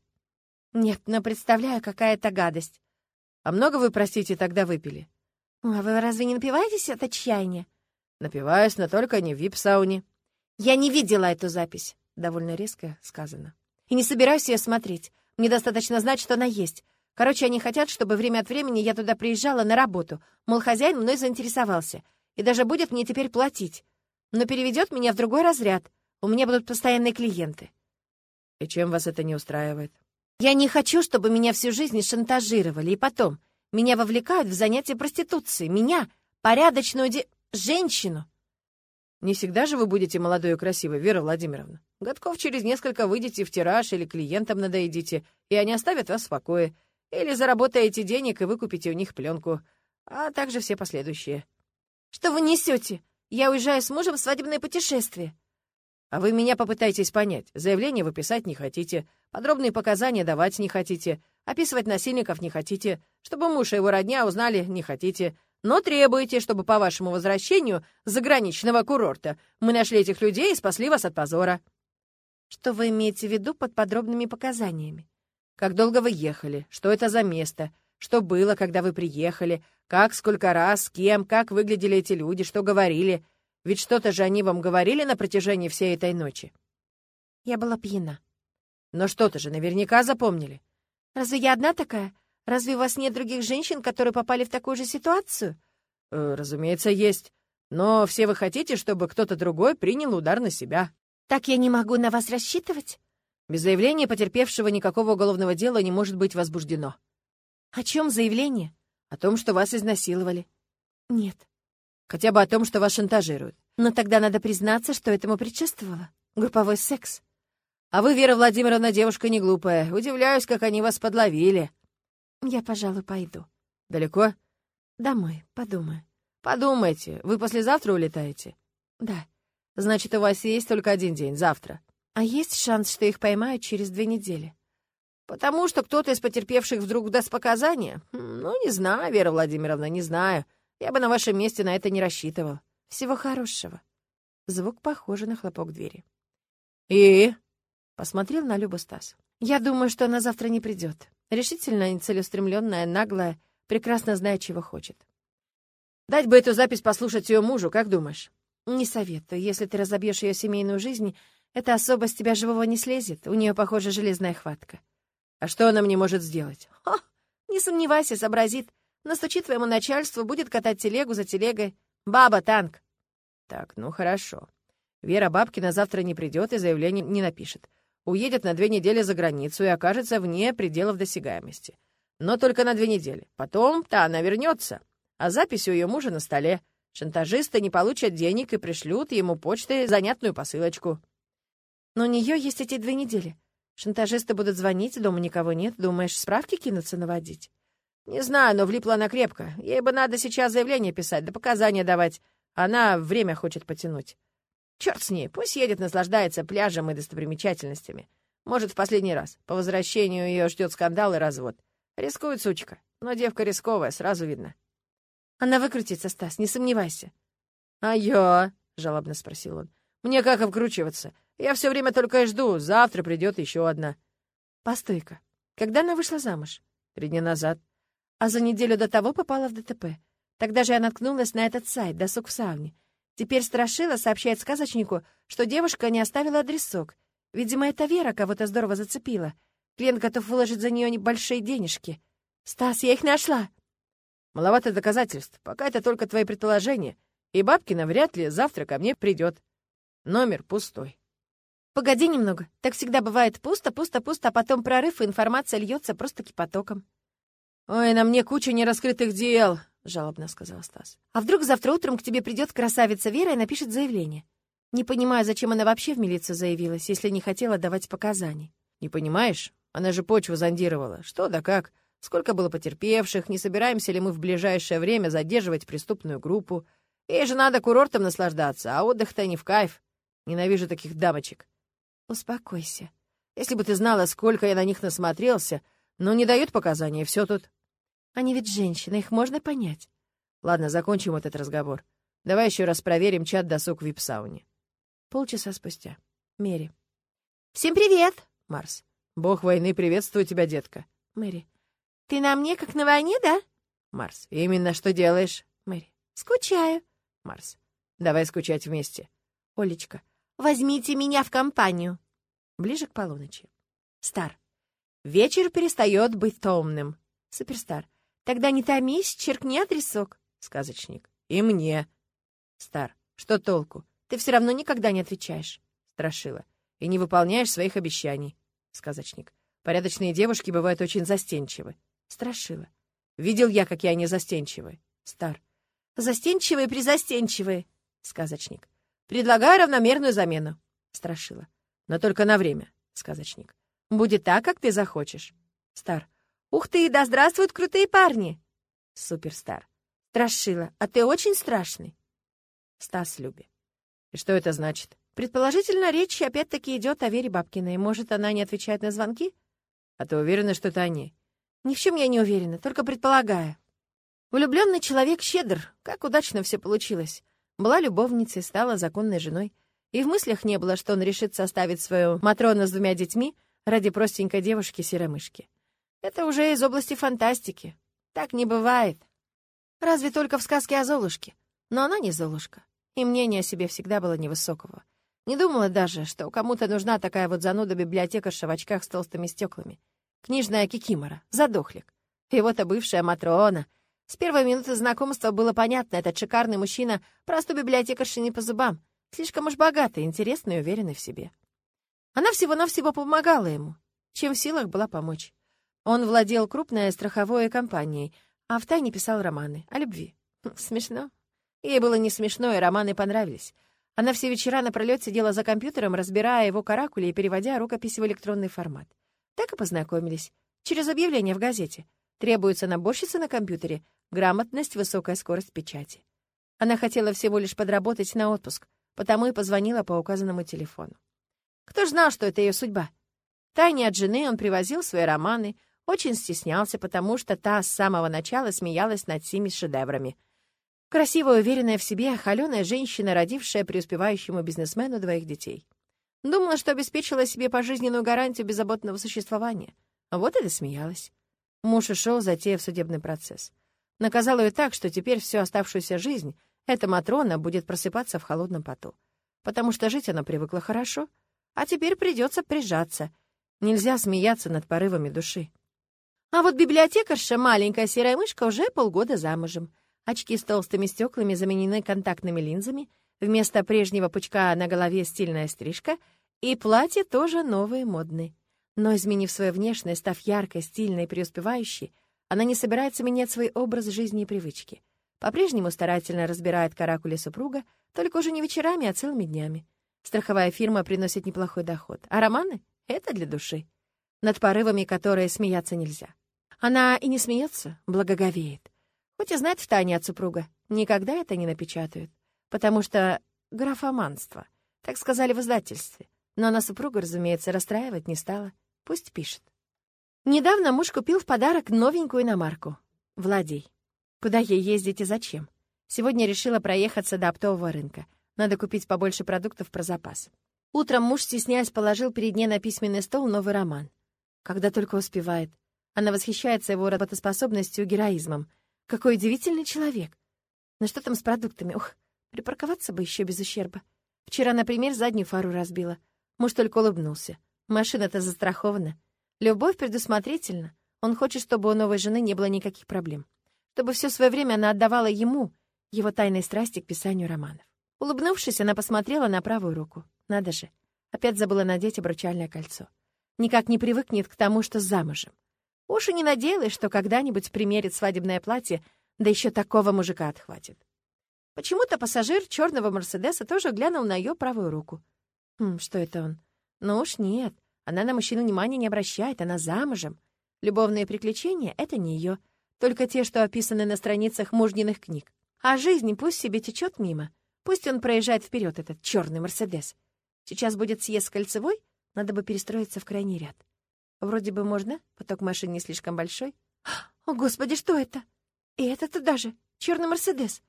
Нет, но представляю, какая это гадость. А много вы, простите, тогда выпили? А вы разве не напиваетесь от отчаяния? Напиваюсь, но только не в вип-сауне. Я не видела эту запись, довольно резко сказано. И не собираюсь ее смотреть. Мне достаточно знать, что она есть. Короче, они хотят, чтобы время от времени я туда приезжала на работу. Мол, хозяин мной заинтересовался. И даже будет мне теперь платить. Но переведет меня в другой разряд. У меня будут постоянные клиенты. И чем вас это не устраивает? Я не хочу, чтобы меня всю жизнь шантажировали. И потом, меня вовлекают в занятия проституцией. Меня, порядочную де... женщину. Не всегда же вы будете молодой и красивой, Вера Владимировна. Годков через несколько выйдете в тираж или клиентам надоедите, и они оставят вас в покое. Или заработаете денег и выкупите у них пленку, а также все последующие. Что вы несете? Я уезжаю с мужем в свадебное путешествие. А вы меня попытайтесь понять. Заявление вы писать не хотите, подробные показания давать не хотите, описывать насильников не хотите, чтобы муж и его родня узнали не хотите, но требуете, чтобы по вашему возвращению с заграничного курорта мы нашли этих людей и спасли вас от позора. Что вы имеете в виду под подробными показаниями? Как долго вы ехали? Что это за место? Что было, когда вы приехали? Как, сколько раз, с кем, как выглядели эти люди, что говорили? Ведь что-то же они вам говорили на протяжении всей этой ночи. Я была пьяна. Но что-то же наверняка запомнили. Разве я одна такая? Разве у вас нет других женщин, которые попали в такую же ситуацию? Э, разумеется, есть. Но все вы хотите, чтобы кто-то другой принял удар на себя. Так я не могу на вас рассчитывать? Без заявления потерпевшего никакого уголовного дела не может быть возбуждено. О чем заявление? О том, что вас изнасиловали. Нет. Хотя бы о том, что вас шантажируют. Но тогда надо признаться, что этому предшествовало. Групповой секс. А вы, Вера Владимировна, девушка не глупая. Удивляюсь, как они вас подловили. Я, пожалуй, пойду. Далеко? Домой, подумаю. Подумайте. Вы послезавтра улетаете? Да. Значит, у вас есть только один день, завтра. А есть шанс, что их поймают через две недели? Потому что кто-то из потерпевших вдруг даст показания? Хм, ну, не знаю, Вера Владимировна, не знаю. Я бы на вашем месте на это не рассчитывал. Всего хорошего. Звук похожий на хлопок двери. «И?» — посмотрел на Любу Стас. «Я думаю, что она завтра не придет. Решительная, нецелеустремленная, наглая, прекрасно знает, чего хочет. Дать бы эту запись послушать ее мужу, как думаешь? Не советую. Если ты разобьешь ее семейную жизнь, эта особа с тебя живого не слезет. У нее, похоже, железная хватка. А что она мне может сделать? Ха! Не сомневайся, сообразит. Настучит твоему начальству, будет катать телегу за телегой. Баба-танк. Так, ну хорошо. Вера Бабкина завтра не придет и заявление не напишет уедет на две недели за границу и окажется вне пределов досягаемости. Но только на две недели. Потом-то она вернется, а запись у ее мужа на столе. Шантажисты не получат денег и пришлют ему почтой занятную посылочку. Но у нее есть эти две недели. Шантажисты будут звонить, дома никого нет. Думаешь, справки кинутся наводить? Не знаю, но влипла она крепко. Ей бы надо сейчас заявление писать, да показания давать. Она время хочет потянуть. Черт с ней, пусть едет, наслаждается пляжем и достопримечательностями. Может, в последний раз. По возвращению ее ждет скандал и развод. Рискует сучка. Но девка рисковая, сразу видно. Она выкрутится, Стас, не сомневайся. «А я?» — жалобно спросил он. «Мне как обкручиваться? Я все время только и жду. Завтра придет еще одна». «Постой-ка. Когда она вышла замуж?» «Три дня назад». «А за неделю до того попала в ДТП. Тогда же я наткнулась на этот сайт, досуг в сауне. Теперь Страшила сообщает сказочнику, что девушка не оставила адресок. Видимо, это Вера кого-то здорово зацепила. Клиент готов выложить за нее небольшие денежки. «Стас, я их нашла!» «Маловато доказательств. Пока это только твои предположения. И Бабкина вряд ли завтра ко мне придет. Номер пустой». Погоди немного. Так всегда бывает пусто, пусто, пусто, а потом прорыв, и информация льется просто кипотоком. «Ой, на мне куча нераскрытых дел», — жалобно сказал Стас. «А вдруг завтра утром к тебе придет красавица Вера и напишет заявление? Не понимаю, зачем она вообще в милицию заявилась, если не хотела давать показаний». «Не понимаешь? Она же почву зондировала. Что да как? Сколько было потерпевших? Не собираемся ли мы в ближайшее время задерживать преступную группу? Ей же надо курортом наслаждаться, а отдых-то не в кайф. Ненавижу таких дамочек». «Успокойся. Если бы ты знала, сколько я на них насмотрелся, но не дают показания, все тут». «Они ведь женщины, их можно понять». «Ладно, закончим этот разговор. Давай еще раз проверим чат-досуг в вип-сауне». Полчаса спустя. Мэри. «Всем привет!» Марс. «Бог войны приветствую тебя, детка». Мэри. «Ты на мне, как на войне, да?» Марс. «Именно что делаешь?» Мэри. «Скучаю». Марс. «Давай скучать вместе». Олечка. «Возьмите меня в компанию». Ближе к полуночи. Стар. «Вечер перестает быть томным». Суперстар. «Тогда не томись, черкни адресок». Сказочник. «И мне». Стар. «Что толку? Ты все равно никогда не отвечаешь». Страшила. «И не выполняешь своих обещаний». Сказочник. «Порядочные девушки бывают очень застенчивы». Страшила. «Видел я, какие они застенчивы». Стар. «Застенчивые-призастенчивые». Сказочник. Предлагаю равномерную замену. Страшила. Но только на время. Сказочник. Будет так, как ты захочешь. Стар. «Ух ты, да здравствуют крутые парни!» Суперстар. «Страшила, а ты очень страшный!» Стас Люби. И что это значит? Предположительно, речь опять-таки идет о Вере Бабкиной. Может, она не отвечает на звонки? А ты уверена, что это они? Ни в чем я не уверена, только предполагаю. Влюбленный человек щедр. Как удачно все получилось. Была любовницей, стала законной женой. И в мыслях не было, что он решится оставить свою Матрону с двумя детьми ради простенькой девушки-серомышки. Это уже из области фантастики. Так не бывает. Разве только в сказке о Золушке. Но она не Золушка. И мнение о себе всегда было невысокого. Не думала даже, что кому-то нужна такая вот зануда-библиотекарша в очках с толстыми стеклами. Книжная кикимора, задохлик. И вот-то бывшая Матрона — с первой минуты знакомства было понятно, этот шикарный мужчина просто библиотекарша не по зубам. Слишком уж богатый, интересный и уверенный в себе. Она всего-навсего помогала ему, чем в силах была помочь. Он владел крупной страховой компанией, а втайне писал романы о любви. Хм, смешно. Ей было не смешно, и романы понравились. Она все вечера напролет сидела за компьютером, разбирая его каракули и переводя рукопись в электронный формат. Так и познакомились. Через объявление в газете. Требуется наборщица на компьютере, грамотность, высокая скорость печати. Она хотела всего лишь подработать на отпуск, потому и позвонила по указанному телефону. Кто ж знал, что это ее судьба? Тайне от жены он привозил свои романы, очень стеснялся, потому что та с самого начала смеялась над всеми шедеврами. Красивая, уверенная в себе, холеная женщина, родившая преуспевающему бизнесмену двоих детей. Думала, что обеспечила себе пожизненную гарантию беззаботного существования. Вот и досмеялась. Муж ушел, затеяв судебный процесс. Наказал ее так, что теперь всю оставшуюся жизнь эта Матрона будет просыпаться в холодном поту. Потому что жить она привыкла хорошо, а теперь придется прижаться. Нельзя смеяться над порывами души. А вот библиотекарша, маленькая серая мышка, уже полгода замужем. Очки с толстыми стеклами заменены контактными линзами, вместо прежнего пучка на голове стильная стрижка, и платье тоже новые модные. Но, изменив свою внешность, став яркой, стильной и преуспевающей, она не собирается менять свой образ жизни и привычки. По-прежнему старательно разбирает каракули супруга, только уже не вечерами, а целыми днями. Страховая фирма приносит неплохой доход, а романы — это для души. Над порывами, которые смеяться нельзя. Она и не смеется, благоговеет. Хоть и знает в тайне от супруга, никогда это не напечатают. Потому что графоманство, так сказали в издательстве. Но она супруга, разумеется, расстраивать не стала. Пусть пишет. Недавно муж купил в подарок новенькую иномарку. Владей. Куда ей ездить и зачем? Сегодня решила проехаться до оптового рынка. Надо купить побольше продуктов про запас. Утром муж, стесняясь, положил перед ней на письменный стол новый роман. Когда только успевает. Она восхищается его работоспособностью и героизмом. Какой удивительный человек. Но что там с продуктами? Ух, припарковаться бы еще без ущерба. Вчера, например, заднюю фару разбила. Муж только улыбнулся. Машина-то застрахована. Любовь предусмотрительна. Он хочет, чтобы у новой жены не было никаких проблем. Чтобы все свое время она отдавала ему, его тайной страсти к писанию романов. Улыбнувшись, она посмотрела на правую руку. Надо же. Опять забыла надеть обручальное кольцо. Никак не привыкнет к тому, что замужем. Уж и не надеялась, что когда-нибудь примерит свадебное платье, да еще такого мужика отхватит. Почему-то пассажир черного Мерседеса тоже глянул на ее правую руку. Хм, что это он? Ну уж нет, она на мужчину внимания не обращает, она замужем. Любовные приключения — это не ее, только те, что описаны на страницах мужниных книг. А жизнь пусть себе течет мимо. Пусть он проезжает вперед, этот черный Мерседес. Сейчас будет съезд кольцевой, надо бы перестроиться в крайний ряд. Вроде бы можно, поток машин не слишком большой. О, Господи, что это? И это-то даже черный Мерседес.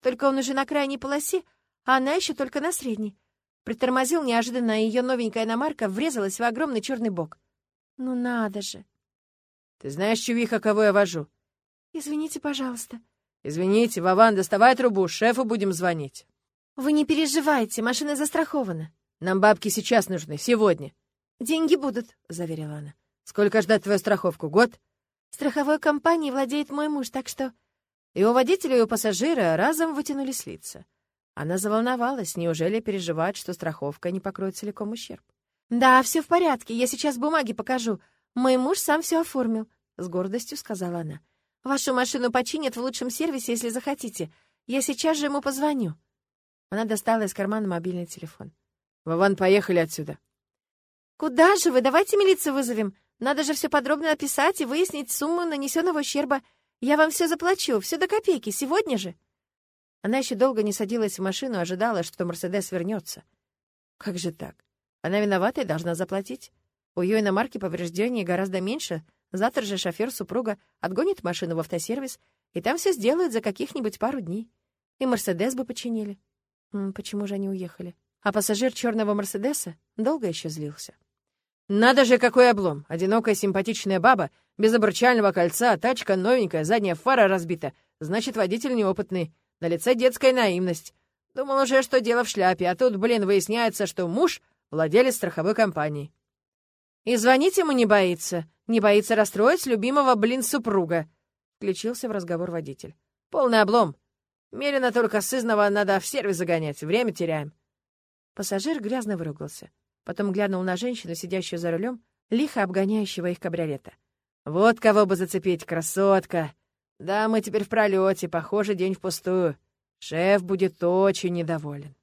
Только он уже на крайней полосе, а она еще только на средней. Притормозил неожиданно, и ее новенькая иномарка врезалась в огромный черный бок. Ну надо же. Ты знаешь, чувиха, кого я вожу? Извините, пожалуйста. Извините, Вован, доставай трубу, шефу будем звонить. Вы не переживайте, машина застрахована. Нам бабки сейчас нужны, сегодня. Деньги будут, заверила она. Сколько ждать твою страховку? Год? Страховой компанией владеет мой муж, так что... И у водителя, и у пассажира разом вытянулись лица. Она заволновалась, неужели переживает, что страховка не покроет целиком ущерб? «Да, все в порядке, я сейчас бумаги покажу. Мой муж сам все оформил», — с гордостью сказала она. «Вашу машину починят в лучшем сервисе, если захотите. Я сейчас же ему позвоню». Она достала из кармана мобильный телефон. «Вован, поехали отсюда». «Куда же вы? Давайте милицию вызовем. Надо же все подробно описать и выяснить сумму нанесенного ущерба. Я вам все заплачу, все до копейки, сегодня же». Она еще долго не садилась в машину, ожидала, что Мерседес вернется. Как же так? Она виновата и должна заплатить. У ее иномарки повреждений гораздо меньше. Завтра же шофер супруга отгонит машину в автосервис, и там все сделают за каких-нибудь пару дней. И Мерседес бы починили. Почему же они уехали? А пассажир черного Мерседеса долго еще злился. «Надо же, какой облом! Одинокая симпатичная баба, без обручального кольца, тачка новенькая, задняя фара разбита. Значит, водитель неопытный. На лице детская наивность. Думал уже, что дело в шляпе, а тут, блин, выясняется, что муж — владелец страховой компании. И звонить ему не боится. Не боится расстроить любимого, блин, супруга. Включился в разговор водитель. Полный облом. Мерено только сызного надо в сервис загонять. Время теряем. Пассажир грязно выругался. Потом глянул на женщину, сидящую за рулем, лихо обгоняющего их кабриолета. «Вот кого бы зацепить, красотка! Да, мы теперь в пролете, похоже, день впустую. Шеф будет очень недоволен.